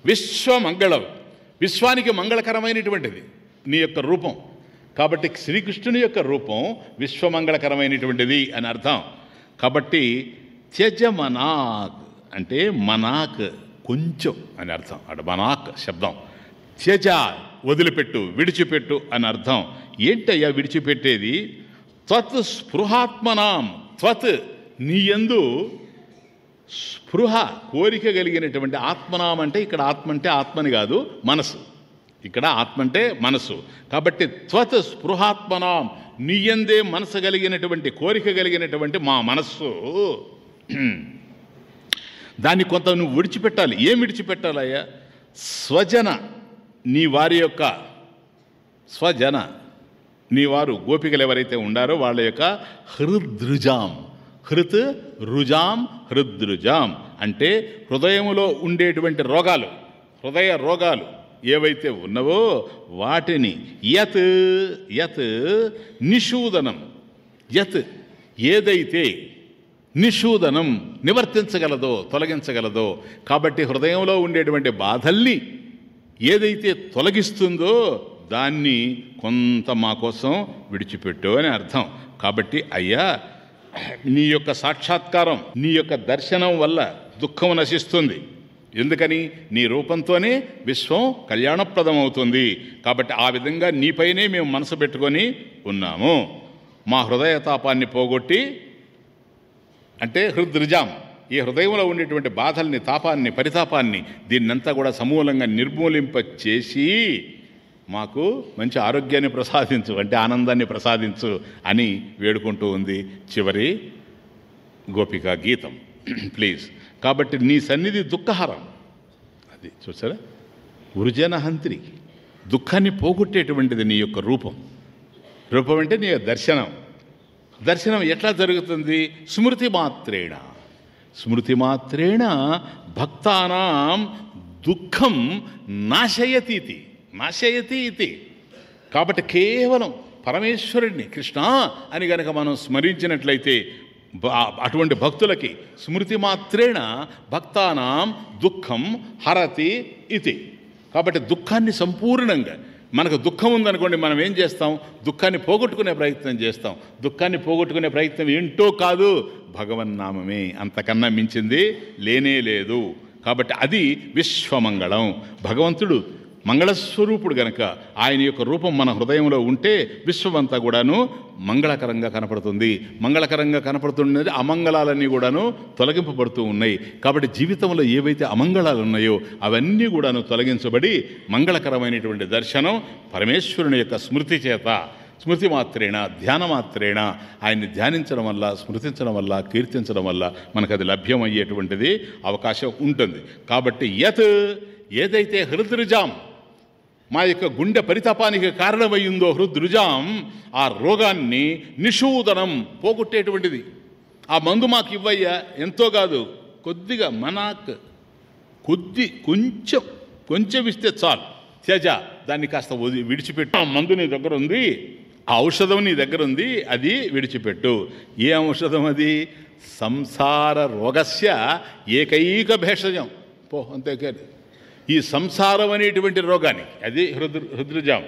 విశ్వమంగళం. విశ్వానికి మంగళకరమైనటువంటిది నీ యొక్క రూపం. కాబట్టి శ్రీకృష్ణుని యొక్క రూపం విశ్వమంగళకరమైనటువంటిది అని అర్థం. కాబట్టి త్యజమనాక్ అంటే మనాక్ కొంచెం అని అర్థం. అటు మనాక్ శబ్దం. త్యజ వదిలిపెట్టు విడిచిపెట్టు అని అర్థం. ఏంటయ్యా విడిచిపెట్టేది? త్వత్ స్పృహాత్మనాం త్వత్ నీయందు స్పృహ కోరిక కలిగినటువంటి ఆత్మనాం అంటే ఇక్కడ ఆత్మ అంటే ఆత్మని కాదు మనసు. ఇక్కడ ఆత్మ అంటే మనసు. కాబట్టి త్వత్ స్పృహాత్మనాం నీయందే మనసు కలిగినటువంటి కోరిక కలిగినటువంటి మా మనస్సు. దాన్ని కొంత నువ్వు విడిచిపెట్టాలి. ఏం విడిచిపెట్టాలయ్యా? స్వజన. నీ వారి యొక్క స్వజన నీ వారు గోపికలు ఎవరైతే ఉండారో వాళ్ళ యొక్క హృదృజాం హృత్ రుజాం హృదృజాం అంటే హృదయములో ఉండేటువంటి రోగాలు హృదయ రోగాలు ఏవైతే ఉన్నవో వాటిని యత్ యత్ నిషూదనం యత్ ఏదైతే నిషూదనం నివర్తించగలదో తొలగించగలదో కాబట్టి హృదయంలో ఉండేటువంటి బాధల్ని ఏదైతే తొలగిస్తుందో దాన్ని కొంత మా కోసం విడిచిపెట్టు అని అర్థం. కాబట్టి అయ్యా నీ యొక్క సాక్షాత్కారం నీ యొక్క దర్శనం వల్ల దుఃఖం నశిస్తుంది. ఎందుకని? నీ రూపంతోనే విశ్వం కళ్యాణప్రదం అవుతుంది కాబట్టి ఆ విధంగా నీపైనే మేము మనసు పెట్టుకొని ఉన్నాము. మా హృదయ తాపాన్ని పోగొట్టి అంటే హృదృజాం ఈ హృదయంలో ఉండేటువంటి బాధల్ని తాపాన్ని పరితాపాన్ని దీన్నంతా కూడా సమూలంగా నిర్మూలింప చేసి మాకు మంచి ఆరోగ్యాన్ని ప్రసాదించు అంటే ఆనందాన్ని ప్రసాదించు అని వేడుకుంటూ ఉంది చివరి గోపిక గీతం. ప్లీజ్ కాబట్టి నీ సన్నిధి దుఃఖహారం. అది చూసారా? గురుజన హంత్రి. దుఃఖాన్ని పోగొట్టేటువంటిది నీ యొక్క రూపం. రూపం అంటే నీ యొక్క దర్శనం. దర్శనం ఎట్లా జరుగుతుంది? స్మృతి మాత్రేణ స్మృతిమాత్రేణ భక్తానం భక్తానాం దుఃఖం నాశయతి ఇది నాశయతి ఇది కాబట్టి కేవలం పరమేశ్వరుడిని కృష్ణ అని గనక మనం స్మరించినట్లయితే అటువంటి భక్తులకి స్మృతి మాత్రేణ భక్తానాం దుఃఖం హరతి ఇది కాబట్టి దుఃఖాన్ని సంపూర్ణంగా మనకు దుఃఖం ఉందనుకోండి మనం ఏం చేస్తాం? దుఃఖాన్ని పోగొట్టుకునే ప్రయత్నం చేస్తాం. దుఃఖాన్ని పోగొట్టుకునే ప్రయత్నం ఏంటో కాదు భగవన్నామమే అంతకన్నా మించింది లేనే లేదు. కాబట్టి అది విశ్వమంగళం. భగవంతుడు మంగళస్వరూపుడు గనక ఆయన యొక్క రూపం మన హృదయంలో ఉంటే విశ్వమంతా కూడాను మంగళకరంగా కనపడుతుంది. మంగళకరంగా కనపడుతున్నది అమంగళాలన్నీ కూడాను తొలగింపబడుతూ ఉన్నాయి. కాబట్టి జీవితంలో ఏవైతే అమంగళాలు ఉన్నాయో అవన్నీ కూడాను తొలగించబడి మంగళకరమైనటువంటి దర్శనం పరమేశ్వరుని యొక్క స్మృతి చేత స్మృతి మాత్రేణ ధ్యాన మాత్రేణ ఆయన్ని ధ్యానించడం వల్ల స్మృతించడం వల్ల కీర్తించడం వల్ల మనకు అది లభ్యమయ్యేటువంటిది అవకాశం ఉంటుంది. కాబట్టి యత్ ఏదైతే హృదృజాం మా యొక్క గుండె పరితాపానికి కారణమయ్యిందో హృదృజాం ఆ రోగాన్ని నిషూదనం పోగొట్టేటువంటిది. ఆ మందు మాకు ఇవ్వయ్యా ఎంతో కాదు కొద్దిగా మనాక్ కొద్ది కొంచెం కొంచెం ఇస్తే చాలు. తేజ దాన్ని కాస్త వది- విడిచిపెట్టు. ఆ మందు నీ దగ్గర ఉంది ఆ ఔషధం నీ దగ్గర ఉంది అది విడిచిపెట్టు. ఏ ఔషధం అది? సంసార రోగస్య ఏకైక భేషజం. పో అంతేకాదు ఈ సంసారం అనేటువంటి రోగానికి అది హృద్ హృద్రజాం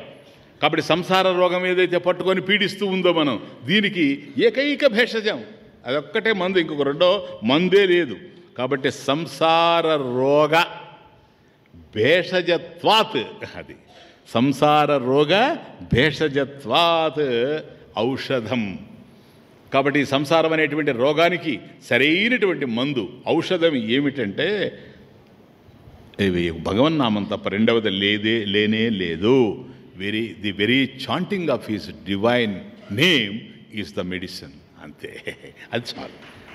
కాబట్టి సంసార రోగం ఏదైతే పట్టుకొని పీడిస్తూ ఉందో మనం దీనికి ఏకైక భేషజం. అదొక్కటే మందు ఇంకొక రెండో మందే లేదు. కాబట్టి సంసార రోగ భేషజత్వాత్ అది. సంసార రోగ భేషజత్వాత్ ఔషధం. కాబట్టి సంసారం అనేటువంటి రోగానికి సరైనటువంటి మందు ఔషధం ఏమిటంటే భగవన్నామం తప్ప రెండవది లేదే లేనే లేదు. Very the very chanting of his divine name is the medicine అంతే. అది చాలు.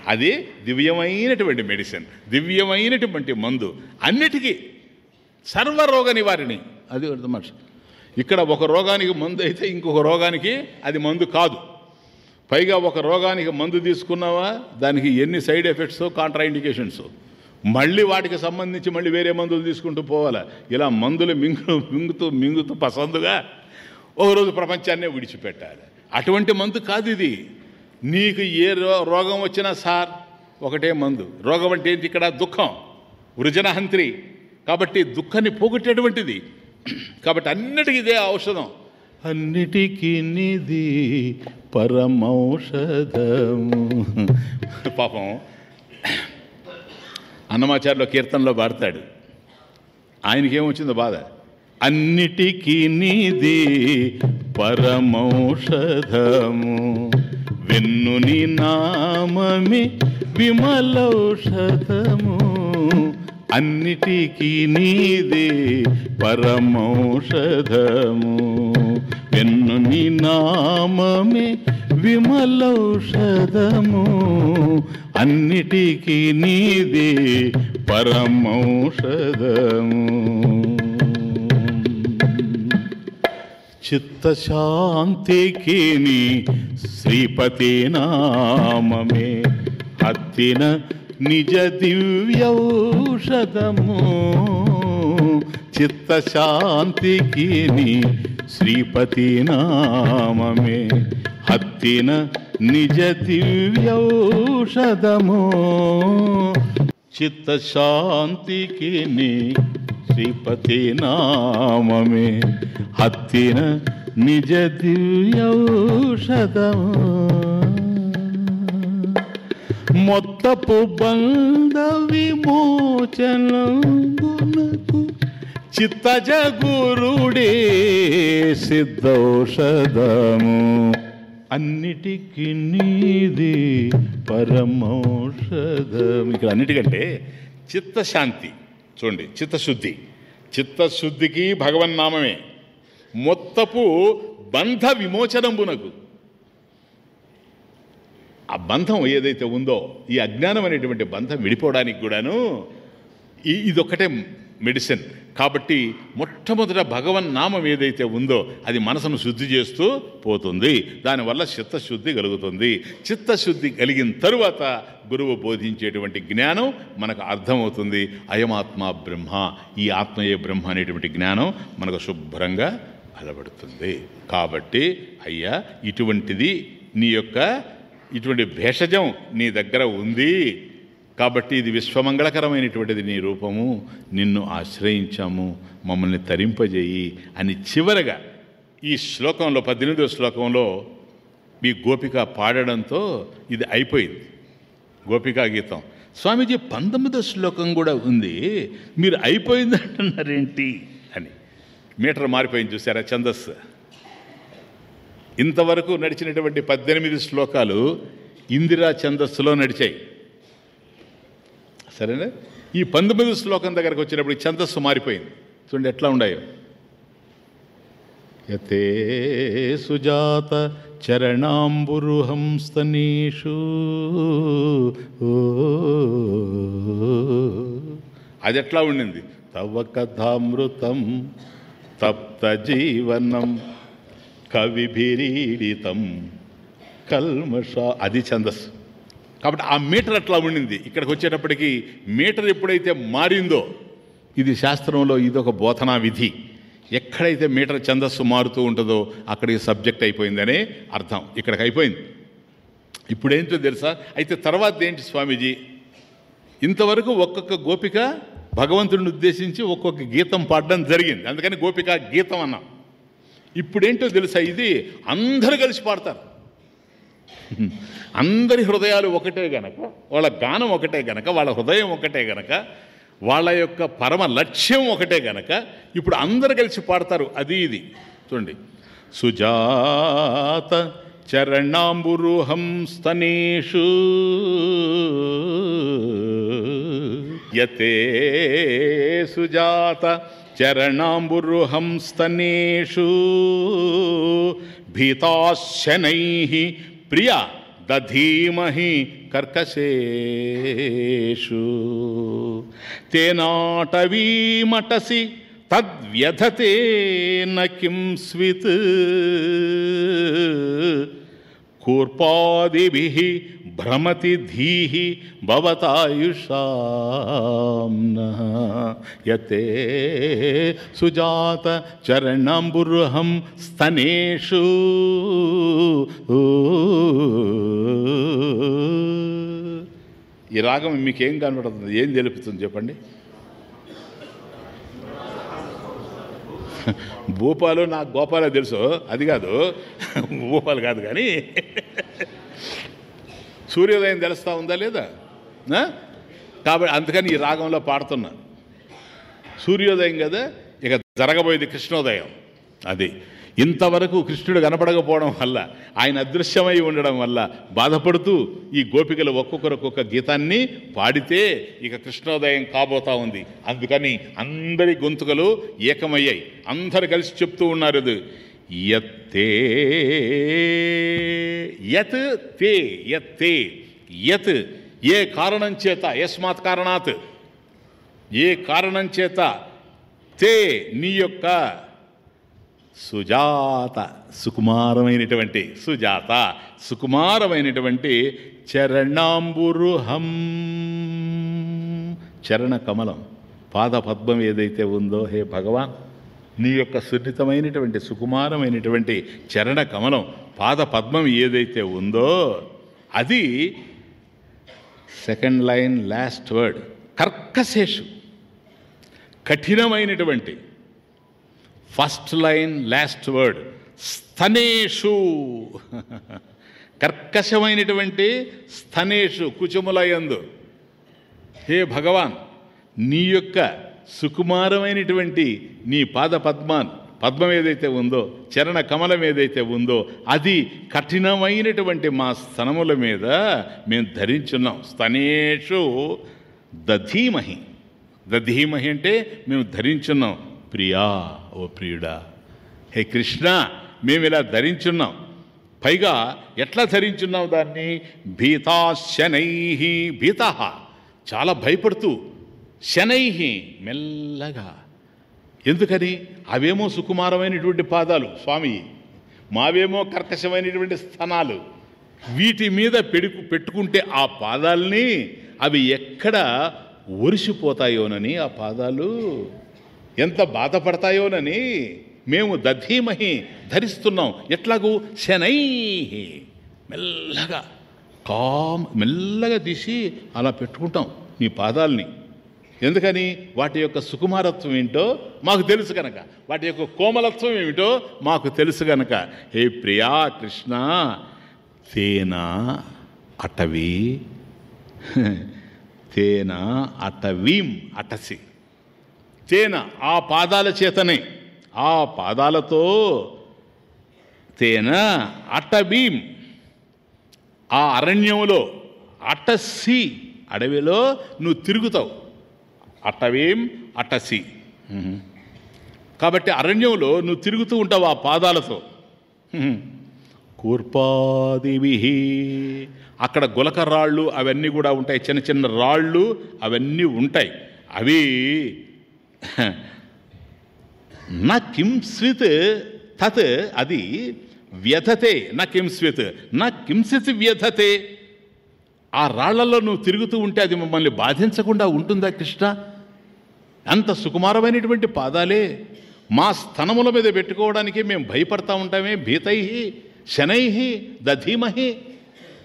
అది దివ్యమైనటువంటి మెడిసిన్ దివ్యమైనటువంటి మందు. అన్నిటికీ సర్వరోగ నివారిణి. అది మనిషి. ఇక్కడ ఒక రోగానికి మందు అయితే ఇంకొక రోగానికి అది మందు కాదు. పైగా ఒక రోగానికి మందు తీసుకున్నావా? దానికి ఎన్ని సైడ్ ఎఫెక్ట్స్ కాంట్రాఇండికేషన్స్ మళ్ళీ వాటికి సంబంధించి మళ్ళీ వేరే మందులు తీసుకుంటూ పోవాలా? ఇలా మందులు మింగు మింగుతూ మింగుతూ పసందుగా ఒక రోజు ప్రపంచాన్నే విడిచిపెట్టాలి అటువంటి మందు కాదు ఇది. నీకు ఏ రోగం వచ్చినా సార్ ఒకటే మందు. రోగం అంటే ఏంటి? ఇక్కడ దుఃఖం. వృజనహంత్రి. కాబట్టి దుఃఖాన్ని పోగొట్టేటువంటిది. కాబట్టి అన్నిటికీ ఇదే ఔషధం. అన్నిటికీ నిది పరమౌషధము. పాపం. అన్నమాచార్యులో కీర్తనలో పాడతాడు. ఆయనకేమొచ్చిందో బాధ? అన్నిటికీ నీది పరమౌషధము. వెన్నుని నామమి విమలౌషధము. అన్నిటికీ నీది పరమౌషధము. వెన్నుని నామమే విమలౌషధము అన్నిటికీ నీదే పరమౌషధము. చిత్తశాంతికి నీ శ్రీపతి నామమే అత్తిన నిజ దివ్యౌషధము. చిత్తశాంతికి నీ శ్రీపతి నామమే. హత్తిన నిజ దివ్యౌషధము. చిత్తశాంతికి నీ శ్రీపతి నామమే. హత్తిన నిజ దివ్యౌషధము. మొత్తపు బంధ విమోచనకు చిత్తజ గురుడే సిద్ధౌషధము. అన్నిటికి నీది పరమౌషధం ఇక్కడ అన్నిటికంటే చిత్తశాంతి చూడండి చిత్తశుద్ధి. చిత్తశుద్ధికి భగవన్నామమే మొత్తపు బంధ విమోచనంబునకు. ఆ బంధం ఏదైతే ఉందో ఈ అజ్ఞానం అనేటువంటి బంధం విడిపోవడానికి కూడాను ఇదొక్కటే మెడిసిన్. కాబట్టి మొట్టమొదట భగవన్ నామం ఏదైతే ఉందో అది మనసును శుద్ధి చేస్తూ పోతుంది. దానివల్ల చిత్తశుద్ధి కలుగుతుంది. చిత్తశుద్ధి కలిగిన తరువాత గురువు బోధించేటువంటి జ్ఞానం మనకు అర్థమవుతుంది. అయమాత్మ బ్రహ్మ ఈ ఆత్మయే బ్రహ్మ అనేటువంటి జ్ఞానం మనకు శుభ్రంగా అలవడుతుంది. కాబట్టి అయ్యా ఇటువంటిది నీ యొక్క ఇటువంటి భేషజం నీ దగ్గర ఉంది. కాబట్టి ఇది విశ్వమంగళకరమైనటువంటిది నీ రూపము. నిన్ను ఆశ్రయించాము. మమ్మల్ని తరింపజేయి అని చివరగా ఈ శ్లోకంలో పద్దెనిమిదో శ్లోకంలో మీ గోపిక పాడడంతో ఇది అయిపోయింది. గోపికా గీతం. స్వామీజీ పంతొమ్మిదో శ్లోకం కూడా ఉంది. మీరు అయిపోయింది అంటున్నారేంటి అని. మీటర్ మారిపోయింది చూసారా ఛందస్సు ఇంతవరకు నడిచినటువంటి పద్దెనిమిది శ్లోకాలు ఇందిరా ఛందస్సులో నడిచాయి. సరేనా? ఈ పంతొమ్మిది శ్లోకం దగ్గరకు వచ్చినప్పుడు ఈ ఛందస్సు మారిపోయింది. చూడండి ఎట్లా ఉన్నాయో యతే సుజాత చరణాంబురుహంస్తనీషు. అది ఎట్లా ఉండింది? తవ కథామృతం తప్త జీవనం కవిభిరీడితం కల్మష. అది ఛందస్సు. కాబట్టి ఆ మీటర్ అట్లా ఉండింది. ఇక్కడికి వచ్చేటప్పటికి మీటర్ ఎప్పుడైతే మారిందో ఇది శాస్త్రంలో ఇది ఒక బోధనా విధి. ఎక్కడైతే మీటర్ ఛందస్సు మారుతూ ఉంటుందో అక్కడికి సబ్జెక్ట్ అయిపోయిందనే అర్థం. ఇక్కడికి అయిపోయింది. ఇప్పుడేంటో తెలుసా? అయితే తర్వాత ఏంటి స్వామీజీ? ఇంతవరకు ఒక్కొక్క గోపిక భగవంతుడిని ఉద్దేశించి ఒక్కొక్క గీతం పాడడం జరిగింది. అందుకని గోపిక గీతం అన్నాం. ఇప్పుడేంటో తెలుసా? ఇది అందరూ కలిసి పాడతారు. అందరి హృదయాలు ఒకటే గనక వాళ్ళ గానం ఒకటే గనక వాళ్ళ హృదయం ఒకటే గనక వాళ్ళ యొక్క పరమ లక్ష్యం ఒకటే గనక ఇప్పుడు అందరు కలిసి పాడతారు. అది ఇది. చూడండి. సుజాత చరణాంబురుహం స్తనేషు యతే సుజాత చరణాంబురుహం స్తనేషు భీతాశనై प्रिया दधीमहि कर्कशेषु। तेनाटवीमटसि तद्व्यधते न किं स्वित्। कूर्पादिभिः భ్రమతి ధీహి భవతాయుషాం యతే సుజాత చరణాంబురుహం స్తనేషు ఈ రాగం మీకేం కనబడుతుంది? ఏం తెలుపుతుంది చెప్పండి? భూపాలు నాకు గోపాలో తెలుసు. అది కాదు. భూపాలు కాదు కానీ సూర్యోదయం తెలుస్తూ ఉందా లేదా? కాబట్టి అందుకని ఈ రాగంలో పాడుతున్నా. సూర్యోదయం కదా ఇక జరగబోయేది కృష్ణోదయం. అది ఇంతవరకు కృష్ణుడు కనపడకపోవడం వల్ల ఆయన అదృశ్యమై ఉండడం వల్ల బాధపడుతూ ఈ గోపికలు ఒక్కొక్కరు ఒక్కొక్క గీతాన్ని పాడితే ఇక కృష్ణోదయం కాబోతా ఉంది. అందుకని అందరి గొంతుకలు ఏకమయ్యాయి. అందరు కలిసి చెప్తూ ఉన్నారు యత్తే. యత్ తే యత్తే. యత్ ఏ కారణం చేత యస్మాత్ కారణాత్? ఏ కారణం చేత? తే నీ యొక్క సుజాత సుకుమారమైనటువంటి సుజాత సుకుమారమైనటువంటి చరణాంబురుహం. చరణ కమలం పాదపద్మం ఏదైతే ఉందో హే భగవాన్ నీ యొక్క సున్నితమైనటువంటి సుకుమారమైనటువంటి చరణ కమలం పాద పద్మం ఏదైతే ఉందో అది సెకండ్ లైన్ లాస్ట్ వర్డ్ కర్కశేషు. కఠినమైనటువంటి. ఫస్ట్ లైన్ లాస్ట్ వర్డ్ స్థనేషు. కర్కశమైనటువంటి స్థనేషు కుచుములయందు హే భగవాన్ నీ యొక్క సుకుమారమైనటువంటి నీ పాద పద్మాన్ పద్మం ఏదైతే ఉందో చరణ కమలం ఏదైతే ఉందో అది కఠినమైనటువంటి మా స్తనముల మీద మేము ధరించున్నాం. స్తనేషు దధీమహి. దధీమహి అంటే మేము ధరించున్నాం. ప్రియా ఓ ప్రియుడా. హే కృష్ణ మేము ఇలా ధరించున్నాం. పైగా ఎట్లా ధరించున్నాం దాన్ని? భీతాశనై భీత. చాలా భయపడుతూ శనైహి మెల్లగా. ఎందుకని? అవేమో సుకుమారమైనటువంటి పాదాలు స్వామి. మావేమో కర్కశమైనటువంటి స్థనాలు. వీటి మీద పెడుకు పెట్టుకుంటే ఆ పాదాలని అవి ఎక్కడ ఒరిసిపోతాయోనని ఆ పాదాలు. ఎంత బాధపడతాయోనని మేము దధీమహి ధరిస్తున్నాం. ఎట్లాగూ? శనై మెల్లగా. కామ్ మెల్లగా తీసి అలా పెట్టుకుంటాం నీ పాదాలని. ఎందుకని? వాటి యొక్క సుకుమారత్వం ఏంటో మాకు తెలుసు కనుక వాటి యొక్క కోమలత్వం ఏమిటో మాకు తెలుసు కనుక హే ప్రియా కృష్ణ తేనా అటవీ? తేన అటవీం అటసి. తేన ఆ పాదాల చేతనే. ఆ పాదాలతో తేన అటవీం. ఆ అరణ్యంలో అటసి అడవిలో నువ్వు తిరుగుతావు. అటవేం అటసి. కాబట్టి అరణ్యంలో నువ్వు తిరుగుతూ ఉంటావు ఆ పాదాలతో. ఉహు. కూర్పాదివి. అక్కడ గులక రాళ్ళు అవన్నీ కూడా ఉంటాయి. చిన్న చిన్న రాళ్ళు అవన్నీ ఉంటాయి. అవి నా కింస్విత్ తత్ అది వ్యథతే నా కింస్విత్ నా కింసిత్ వ్యథతే ఆ రాళ్ళలో నువ్వు తిరుగుతూ ఉంటే అది మమ్మల్ని బాధించకుండా ఉంటుందా కృష్ణ? అంత సుకుమారమైనటువంటి పాదాలే మా స్థనముల మీద పెట్టుకోవడానికి మేము భయపడతా ఉంటామే భీతై శనై దధీమహి.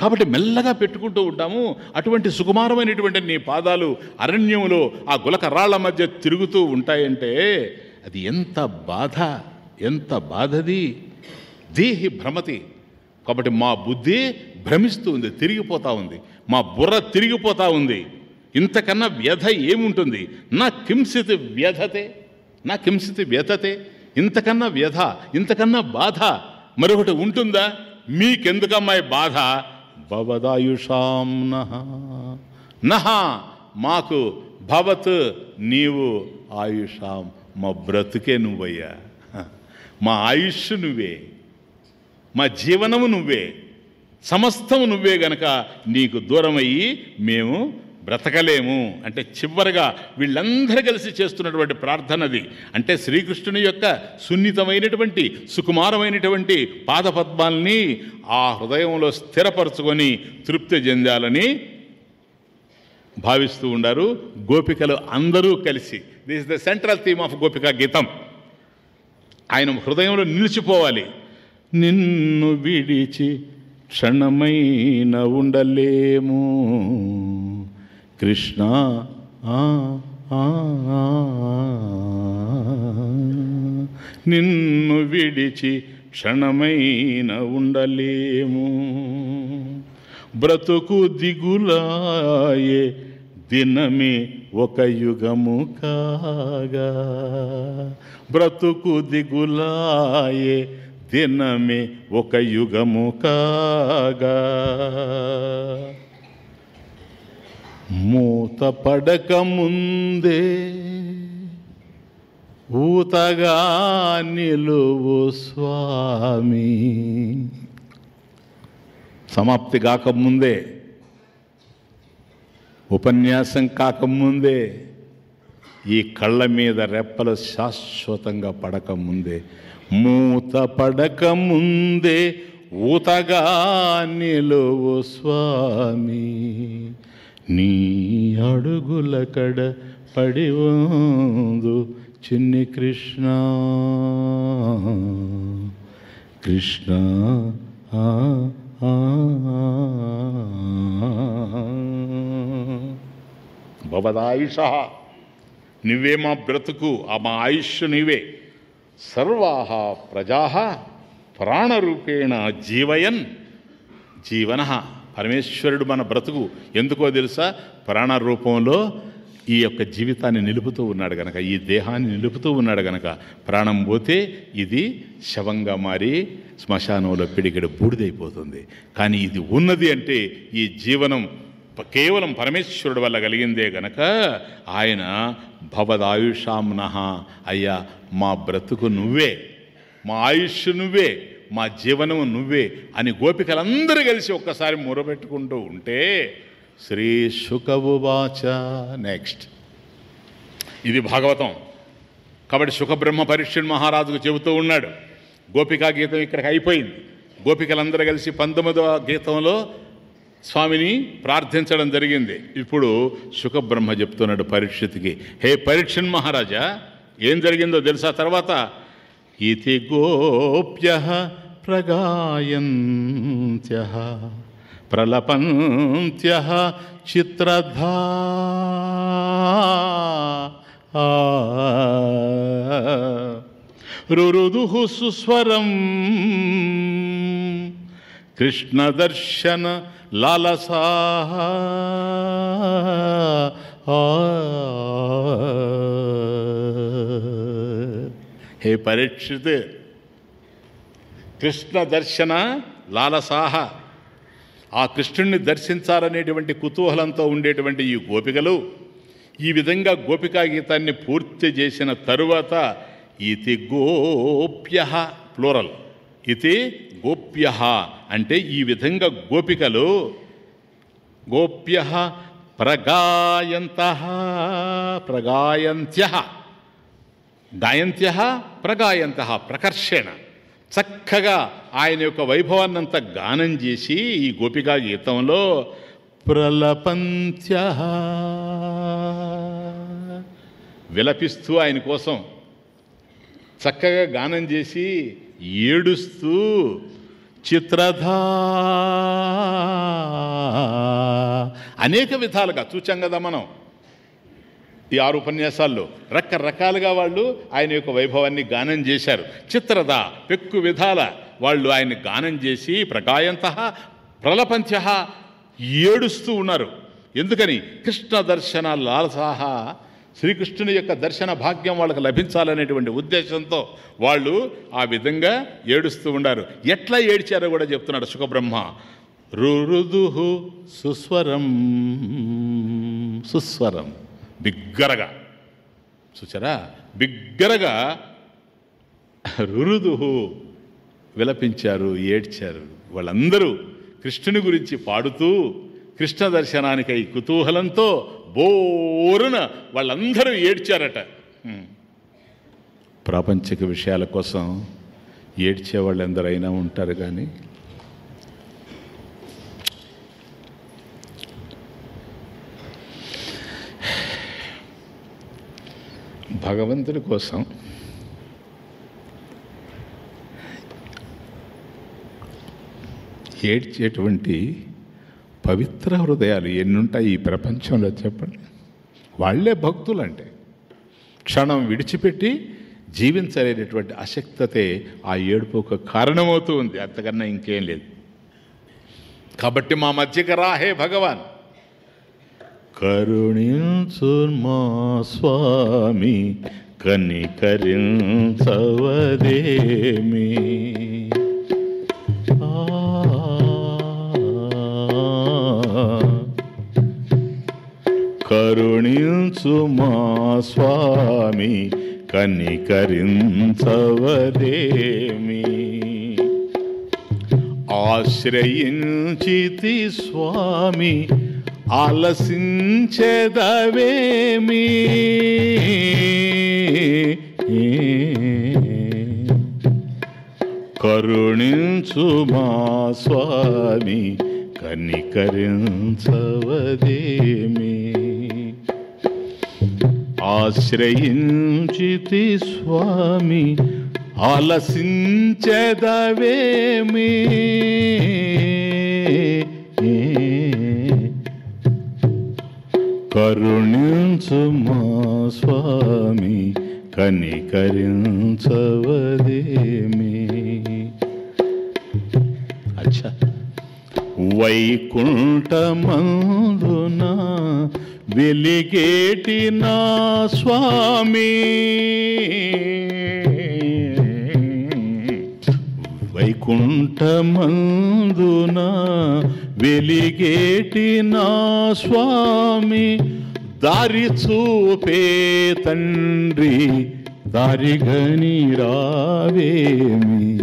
కాబట్టి మెల్లగా పెట్టుకుంటూ ఉంటాము. అటువంటి సుకుమారమైనటువంటి నీ పాదాలు అరణ్యములో ఆ గులక రాళ్ళ మధ్య తిరుగుతూ ఉంటాయంటే అది ఎంత బాధ ఎంత బాధది. దేహి భ్రమతి. కాబట్టి మా బుద్ధి భ్రమిస్తూ ఉంది తిరిగిపోతూ ఉంది. మా బుర్ర తిరిగిపోతూ ఉంది. ఇంతకన్నా వ్యధ ఏముంటుంది? నా కింసిత్ వ్యధతే? నా కింసిత్ వ్యధతే ఇంతకన్నా వ్యధ ఇంతకన్నా బాధ మరొకటి ఉంటుందా? మీకెందుకమ్మాయి బాధ? భవదాయుషాం నహ మాకు భవత్ నీవు ఆయుషాం. మా బ్రతుకే నువ్వయ్యా. మా ఆయుష్ నువ్వే. మా జీవనము నువ్వే. సమస్తము నువ్వే గనక నీకు దూరమయ్యి మేము బ్రతకలేము అంటే చివరిగా వీళ్ళందరూ కలిసి చేస్తున్నటువంటి ప్రార్థనది అంటే శ్రీకృష్ణుని యొక్క సున్నితమైనటువంటి సుకుమారమైనటువంటి పాదపద్మాల్ని ఆ హృదయంలో స్థిరపరచుకొని తృప్తి చెందాలని భావిస్తూ ఉండారు. గోపికలు అందరూ కలిసి this the central theme of Gopika Gitam. ఆయన హృదయంలో నిలిచిపోవాలి. నిన్ను విడిచి క్షణమైన ఉండలేము. కృష్ణ ఆ, ఆ, నిన్ను విడిచి క్షణమైన ఉండలేము. బ్రతుకు దిగులాయే దినమే ఒక యుగము కాగా. బ్రతుకు దిగులాయే దినమే ఒక యుగము కాగా. మూత పడక ముందే ఊతగా నిలువు స్వామి. సమాప్తి కాకముందే ఉపన్యాసం కాకముందే ఈ కళ్ళ మీద రెప్పలు శాశ్వతంగా పడకముందే మూత పడకముందే ఊతగా నిలువు స్వామి. నీ అడుగుల కడ పడి చిన్ని కృష్ణ. కృష్ణ భవదాయుష. నువ్వే మా బ్రతుకు ఆ మా ఆయుష్ నీవే. సర్వా ప్రజా ప్రాణరూపేణ జీవయన్ జీవన. పరమేశ్వరుడు మన బ్రతుకు ఎందుకో తెలుసా? ప్రాణ రూపంలో ఈ యొక్క జీవితాన్ని నిలుపుతూ ఉన్నాడు గనక ఈ దేహాన్ని నిలుపుతూ ఉన్నాడు గనక. ప్రాణం పోతే ఇది శవంగా మారి శ్మశానంలో పిడికిడి బూడిదైపోతుంది. కానీ ఇది ఉన్నది అంటే ఈ జీవనం కేవలం పరమేశ్వరుడు వల్ల కలిగిందే గనక ఆయన భవదాయుషాంనః అయ్యా మా బ్రతుకు నువ్వే మా ఆయుష్ నువ్వే మా జీవనము నువ్వే అని గోపికలందరూ కలిసి ఒక్కసారి మొరబెట్టుకుంటూ ఉంటే శ్రీ శుకవువాచ నెక్స్ట్ ఇది భాగవతం. కాబట్టి సుఖబ్రహ్మ పరీక్షణ్ మహారాజుకు చెబుతూ ఉన్నాడు. గోపికా గీతం ఇక్కడికి అయిపోయింది. గోపికలందరూ కలిసి పంతొమ్మిదవ గీతంలో స్వామిని ప్రార్థించడం జరిగింది. ఇప్పుడు సుఖబ్రహ్మ చెప్తున్నాడు పరీక్షతికి. హే పరీక్షన్ మహారాజా ఏం జరిగిందో తెలుసా? తర్వాత ఇది గోప్య प्रगायन्त्यः प्रलपन्त्यः चित्रधा। चित्रधारुदुः सुस्वरं कृष्णदर्शनलालसा हे परीक्षित् కృష్ణ దర్శన లాలసాహ. ఆ కృష్ణుణ్ణి దర్శించాలనేటువంటి కుతూహలంతో ఉండేటువంటి ఈ గోపికలు ఈ విధంగా గోపికా గీతాన్ని పూర్తి చేసిన తరువాత ఇతి గోప్య ప్లోరల్. ఇది గోప్య అంటే ఈ విధంగా గోపికలు గోప్య ప్రగాయంత ప్రగాయంత్య. గాయంత్య ప్రగాయంత ప్రకర్షణ. చక్కగా ఆయన యొక్క వైభవాన్నంతా గానం చేసి ఈ గోపికా గీతంలో ప్రలపంత్య విలపిస్తూ ఆయన కోసం చక్కగా గానం చేసి ఏడుస్తూ చిత్రధా అనేక విధాలుగా చూచాం కదా మనం. ఈ ఆరు ఉపన్యాసాల్లో రకరకాలుగా వాళ్ళు ఆయన యొక్క వైభవాన్ని గానం చేశారు. చిత్రద పెక్కు విధాల వాళ్ళు ఆయన గానం చేసి ప్రగాయంత ప్రలపంచ ఏడుస్తూ ఉన్నారు. ఎందుకని? కృష్ణ దర్శన లాలసాహ శ్రీకృష్ణుని యొక్క దర్శన భాగ్యం వాళ్ళకి లభించాలనేటువంటి ఉద్దేశంతో వాళ్ళు ఆ విధంగా ఏడుస్తూ ఉన్నారు ఎట్లా ఏడ్చారో కూడా చెప్తున్నాడు సుఖబ్రహ్మ. రురుదు సుస్వరం సుస్వరం. బిగ్గరగా. చూచారా బిగ్గరగా రురుదు విలపించారు ఏడ్చారు. వాళ్ళందరూ కృష్ణుని గురించి పాడుతూ కృష్ణ దర్శనానికై కుతూహలంతో బోరున వాళ్ళందరూ ఏడ్చారట. ప్రాపంచిక విషయాల కోసం ఏడ్చే వాళ్ళు ఎందరైనా ఉంటారు కానీ భగవంతుడి కోసం ఏడ్చేటువంటి పవిత్ర హృదయాలు ఎన్నుంటాయి ఈ ప్రపంచంలో చెప్పండి? వాళ్ళే భక్తులు అంటే క్షణం విడిచిపెట్టి జీవించలేనటువంటి అశక్తతే ఆ ఏడుపు ఒక కారణమవుతూ ఉంది. అంతకన్నా ఇంకేం లేదు. కాబట్టి మా మధ్యకి రాహే భగవాన్. కరుణించుమా స్వామి కనికరించవదేమి. కరుణించు మా స్వామి కనికరించవదేమి. ఆశ్రయించితి స్వామి ఆలసించేదవేమి? కరుణించు మా స్వామి కనికరించవదేమి? ఆశ్రయించితి స్వామి ఆలసించెదవేమి? ఏ? కరుణించుమా స్వామి కనికరించవదేమి అచ్చా. వైకుంఠమందున వెలిగేటి నా స్వామి. వైకుంఠమందున వెలిగేటి నా స్వామి దారి చూపే తండ్రి దారిగని రావేమి?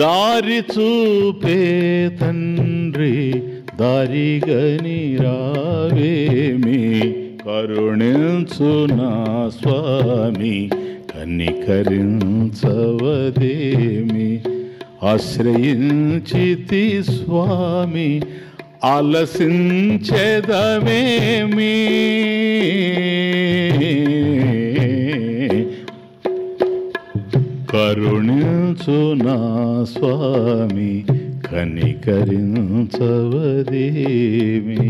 దారి చూపే తండ్రి దారిగని రావేమి? కరుణించు నా స్వామి కనికరించవదేమి? ఆశ్రయించితి స్వామి ఆలసించెదవేమి కరుణించు నా స్వామి కనికరించవదేమి?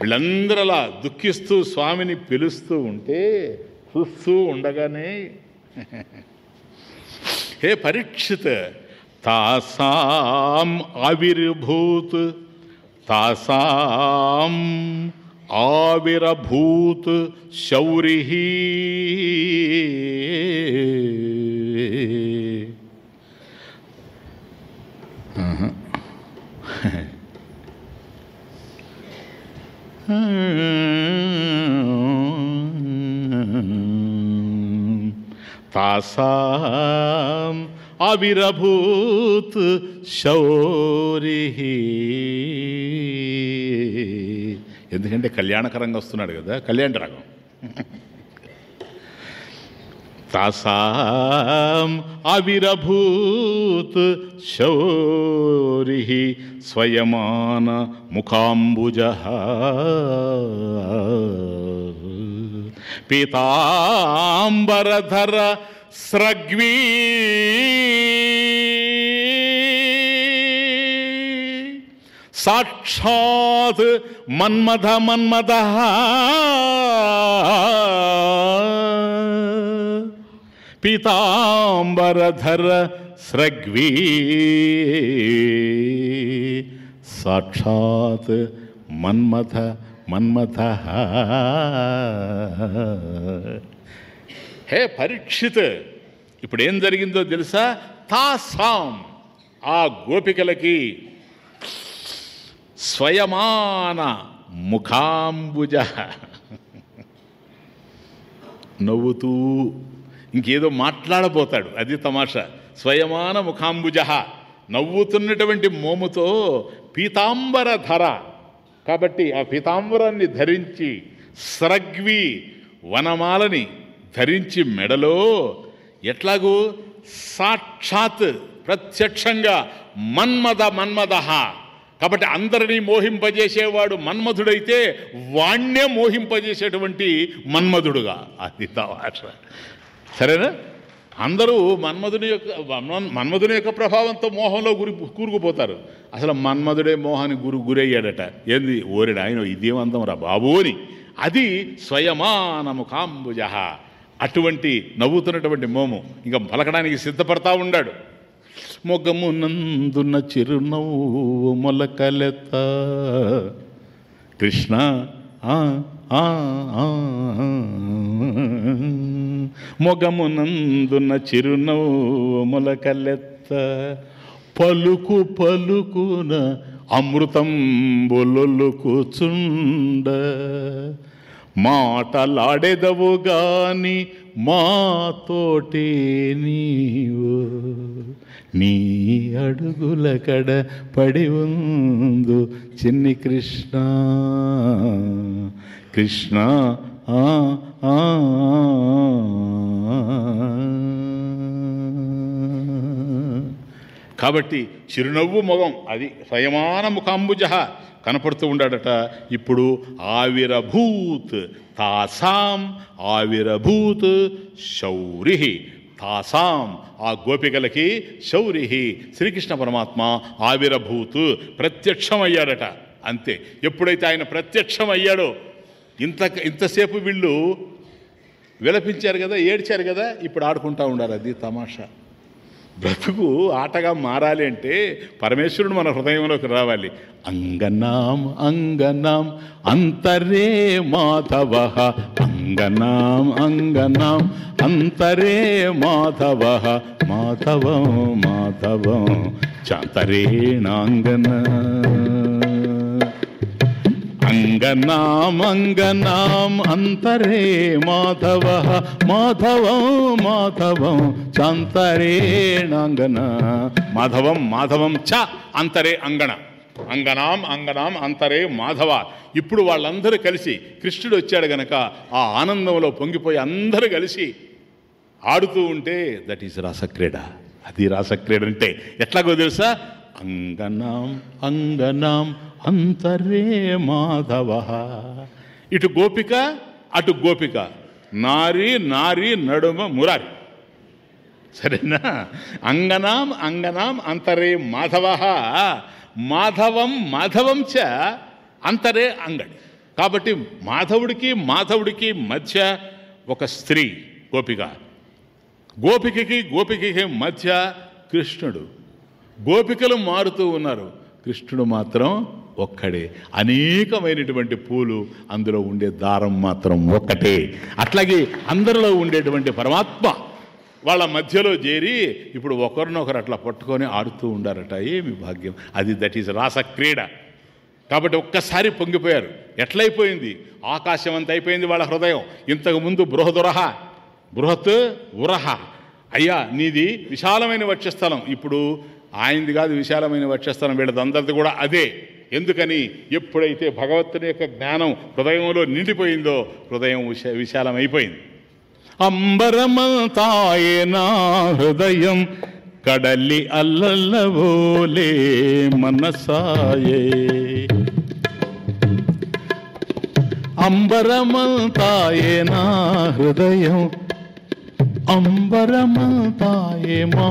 వీళ్ళందరలా దుఃఖిస్తూ స్వామిని పిలుస్తూ ఉంటే చూస్తూ ఉండగానే హే పరీక్షిత్ తాసాం ఆవిర్భూత్ తాసాం ఆవిరభూత్ శౌరి తాసాం అవిరభూత్ శౌరి ఎందుకంటే కళ్యాణకరంగా వస్తున్నాడు కదా కళ్యాణ రాగం. తాసాం ఆవిరభూత్ శౌరి స్వయమాన ముఖాంబుజ. పీతాంబరధర స్రగ్వీ సాక్షాత్ మన్మథ మన్మథ పీతాంబరధర స్రగ్వీ సాక్షాత్ మన్మథ మన్మథ. హే పరీక్షిత్ ఇప్పుడు ఏం జరిగిందో తెలుసా? తాసాం ఆ గోపికలకి స్వయమాన ముఖాంబుజ. నవ్వుతూ ఇంకేదో మాట్లాడబోతాడు అది తమాషా. స్వయమాన ముఖాంబుజ నవ్వుతున్నటువంటి మోముతో పీతాంబర ధర. కాబట్టి ఆ పీతాంబరాన్ని ధరించి స్రగ్వి వనమాలని ధరించి మెడలో ఎట్లాగూ సాక్షాత్ ప్రత్యక్షంగా మన్మద మన్మదహ కాబట్టి అందరినీ మోహింపజేసేవాడు మన్మధుడైతే వాణ్ణే మోహింపజేసేటువంటి మన్మధుడుగా. అది సరేనా? అందరూ మన్మధుని యొక్క మన్మధుని యొక్క ప్రభావంతో మోహంలో గురి కూరుకుపోతారు. అసలు మన్మధుడే మోహాన్ని గురు గురయ్యాడట. ఏంది? ఓరిడు ఆయన ఇదేమంతం రా బాబు అని. అది స్వయమానము కాంబుజ అటువంటి నవ్వుతున్నటువంటి మోము ఇంకా పలకడానికి సిద్ధపడతా ఉన్నాడు మొగ్గమునందున చిరునవ్వు మొలకలెత్త. కృష్ణ ఆ, ఆ, మొగమునందున చిరునవ్వు మొలకలెత్త పలుకు పలుకున అమృతం కూచుండ మాటలాడెదవు గాని మాతోటే నీవు. నీ అడుగుల కడ పడి ఉందు చిన్ని కృష్ణ. కృష్ణ కాబట్టి చిరునవ్వు మొగం అది స్వయమాన ముఖాంబుజ కనపడుతూ ఉండాడట. ఇప్పుడు ఆవిరభూత్ తాసాం ఆవిరభూత్ శౌరి తాసాం. ఆ గోపికలకి శౌరి శ్రీకృష్ణ పరమాత్మ ఆవిరభూత్ ప్రత్యక్షమయ్యాడట. అంతే. ఎప్పుడైతే ఆయన ప్రత్యక్షమయ్యాడో ఇంత ఇంతసేపు వీళ్ళు విలపించారు కదా ఏడ్చారు కదా ఇప్పుడు ఆడుకుంటా ఉండాలి అది తమాషా. బ్రతుకు ఆటగా మారాలి అంటే పరమేశ్వరుడు మన హృదయంలోకి రావాలి. అంగనాం అంగనాం అంతరే మాధవ అంగనాం అంగనాం అంతరే మాధవ మాధవం మాధవం చాంతరేణాంగన. అంగనాం అంగనాం అంతరే మాధవ మాధవం మాధవం చాంతరేణాంగన మాధవం మాధవం చ అంతరే అంగణ. అంగనాం అంగనాం అంతరే మాధవ. ఇప్పుడు వాళ్ళందరూ కలిసి కృష్ణుడు వచ్చాడు గనక ఆ ఆనందంలో పొంగిపోయి అందరూ కలిసి ఆడుతూ ఉంటే దట్ ఈస్ రాసక్రీడ. అది రాసక్రీడ అంటే ఎట్లాగో తెలుసా? అంగనాం అంగనాం అంతరే మాధవ. ఇటు గోపిక అటు గోపిక. నారి నారి నడుమ మురారి. సరేనా? అంగనాం అంగనాం అంతరే మాధవ. మాధవం మాధవం చ అంతరే అంగడి. కాబట్టి మాధవుడికి మాధవుడికి మధ్య ఒక స్త్రీ గోపిక. గోపికకి గోపికకి మధ్య కృష్ణుడు. గోపికలు మారుతూ ఉన్నారు. కృష్ణుడు మాత్రం ఒక్కడే. అనేకమైనటువంటి పూలు అందులో ఉండే దారం మాత్రం ఒక్కటే. అట్లాగే అందరిలో ఉండేటువంటి పరమాత్మ వాళ్ళ మధ్యలో చేరి ఇప్పుడు ఒకరినొకరు అట్లా పట్టుకొని ఆడుతూ ఉండారట. ఏమి భాగ్యం? అది దట్ ఈస్ రాస క్రీడ. కాబట్టి ఒక్కసారి పొంగిపోయారు. ఎట్లయిపోయింది? ఆకాశం అంత అయిపోయింది వాళ్ళ హృదయం. ఇంతకు ముందు బృహదురహ బృహత్ ఉరహ. అయ్యా నీది విశాలమైన వక్షస్థలం. ఇప్పుడు ఆయనది కాదు విశాలమైన వక్షస్థలం. వీళ్ళదందరిది కూడా అదే. ఎందుకని ఎప్పుడైతే భగవంతుని యొక్క జ్ఞానం హృదయంలో నిండిపోయిందో హృదయం విశ విశాలమైపోయింది. అంబరమంతాయే నా హృదయం కడలి అల్లల్లవోలే మనసాయే. అంబరమంతాయే నా హృదయం అంబరమంతాయే మా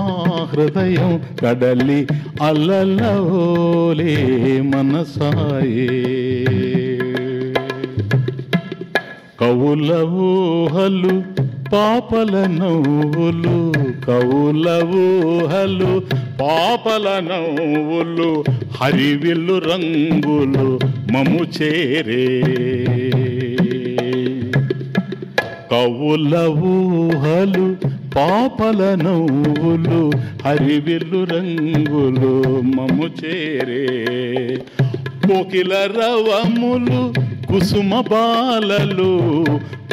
హృదయం కడలి అల్లల్లవోలే మనసాయే. కవుల ఊహలు పాపల నవ్వులు కవుల ఊహలు పాపల నవ్వులు హరివిల్లు రంగులు మము చేరే. కవుల ఊహలు పాపల నవ్వులు హరివిల్లు రంగులు మము చేరే. కోకిల రవములు కుసుమ బాలలు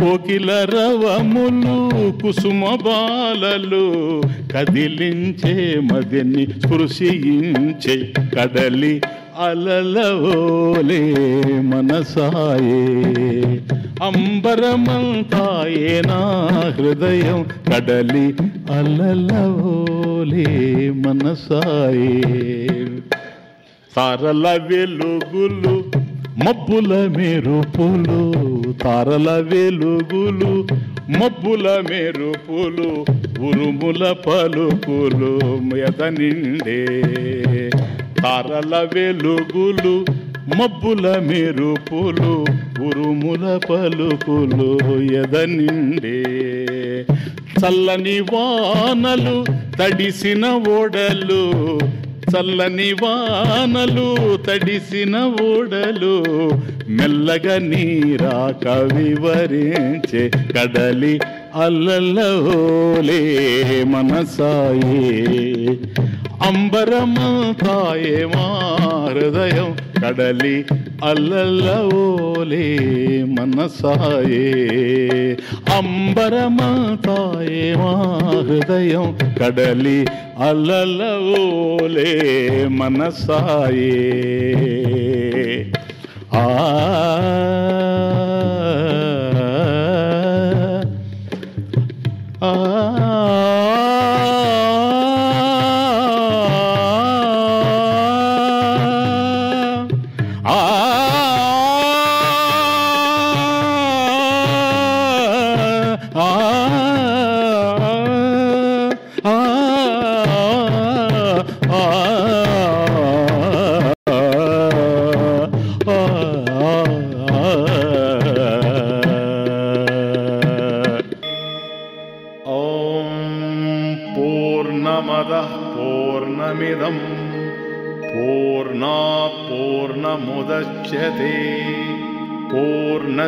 కోకిల రవములు కుసుమ బాలలు కదిలించే మదిని స్పృశించే కదలి అలలవోలే మనసాయే. అంబరమంతాయే నా హృదయం కడలి అలలవోలే మనసాయే. సరళ వెలుగులు మబ్బుల మెరుపులు తారల వెలుగులు మబ్బుల మెరుపులు ఉరుముల పలుకులు ఎదనిండే తారల వెలుగులు మబ్బుల మెరుపులు ఉరుముల పలుకులు ఎదనిండే చల్లని వానలు తడిసిన ఓడలు చల్లని వానలు తడిసిన ఓడలు మెల్లగా నీరాక వివరించే కడలి అల్లల్లోలే మనసాయే. అంబరమంతాయే మా హృదయం కడలి అల్లల్లోలే మనసాయే. అంబరమంతాయే మా హృదయం కడలి అల్లల్లవోలే మనసాయే. ఆ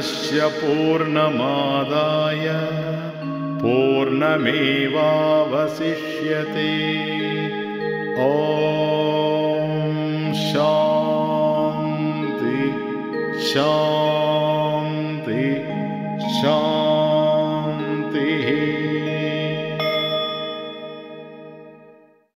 पूर्णस्य पूर्णमादाय पूर्णमेवावशिष्यते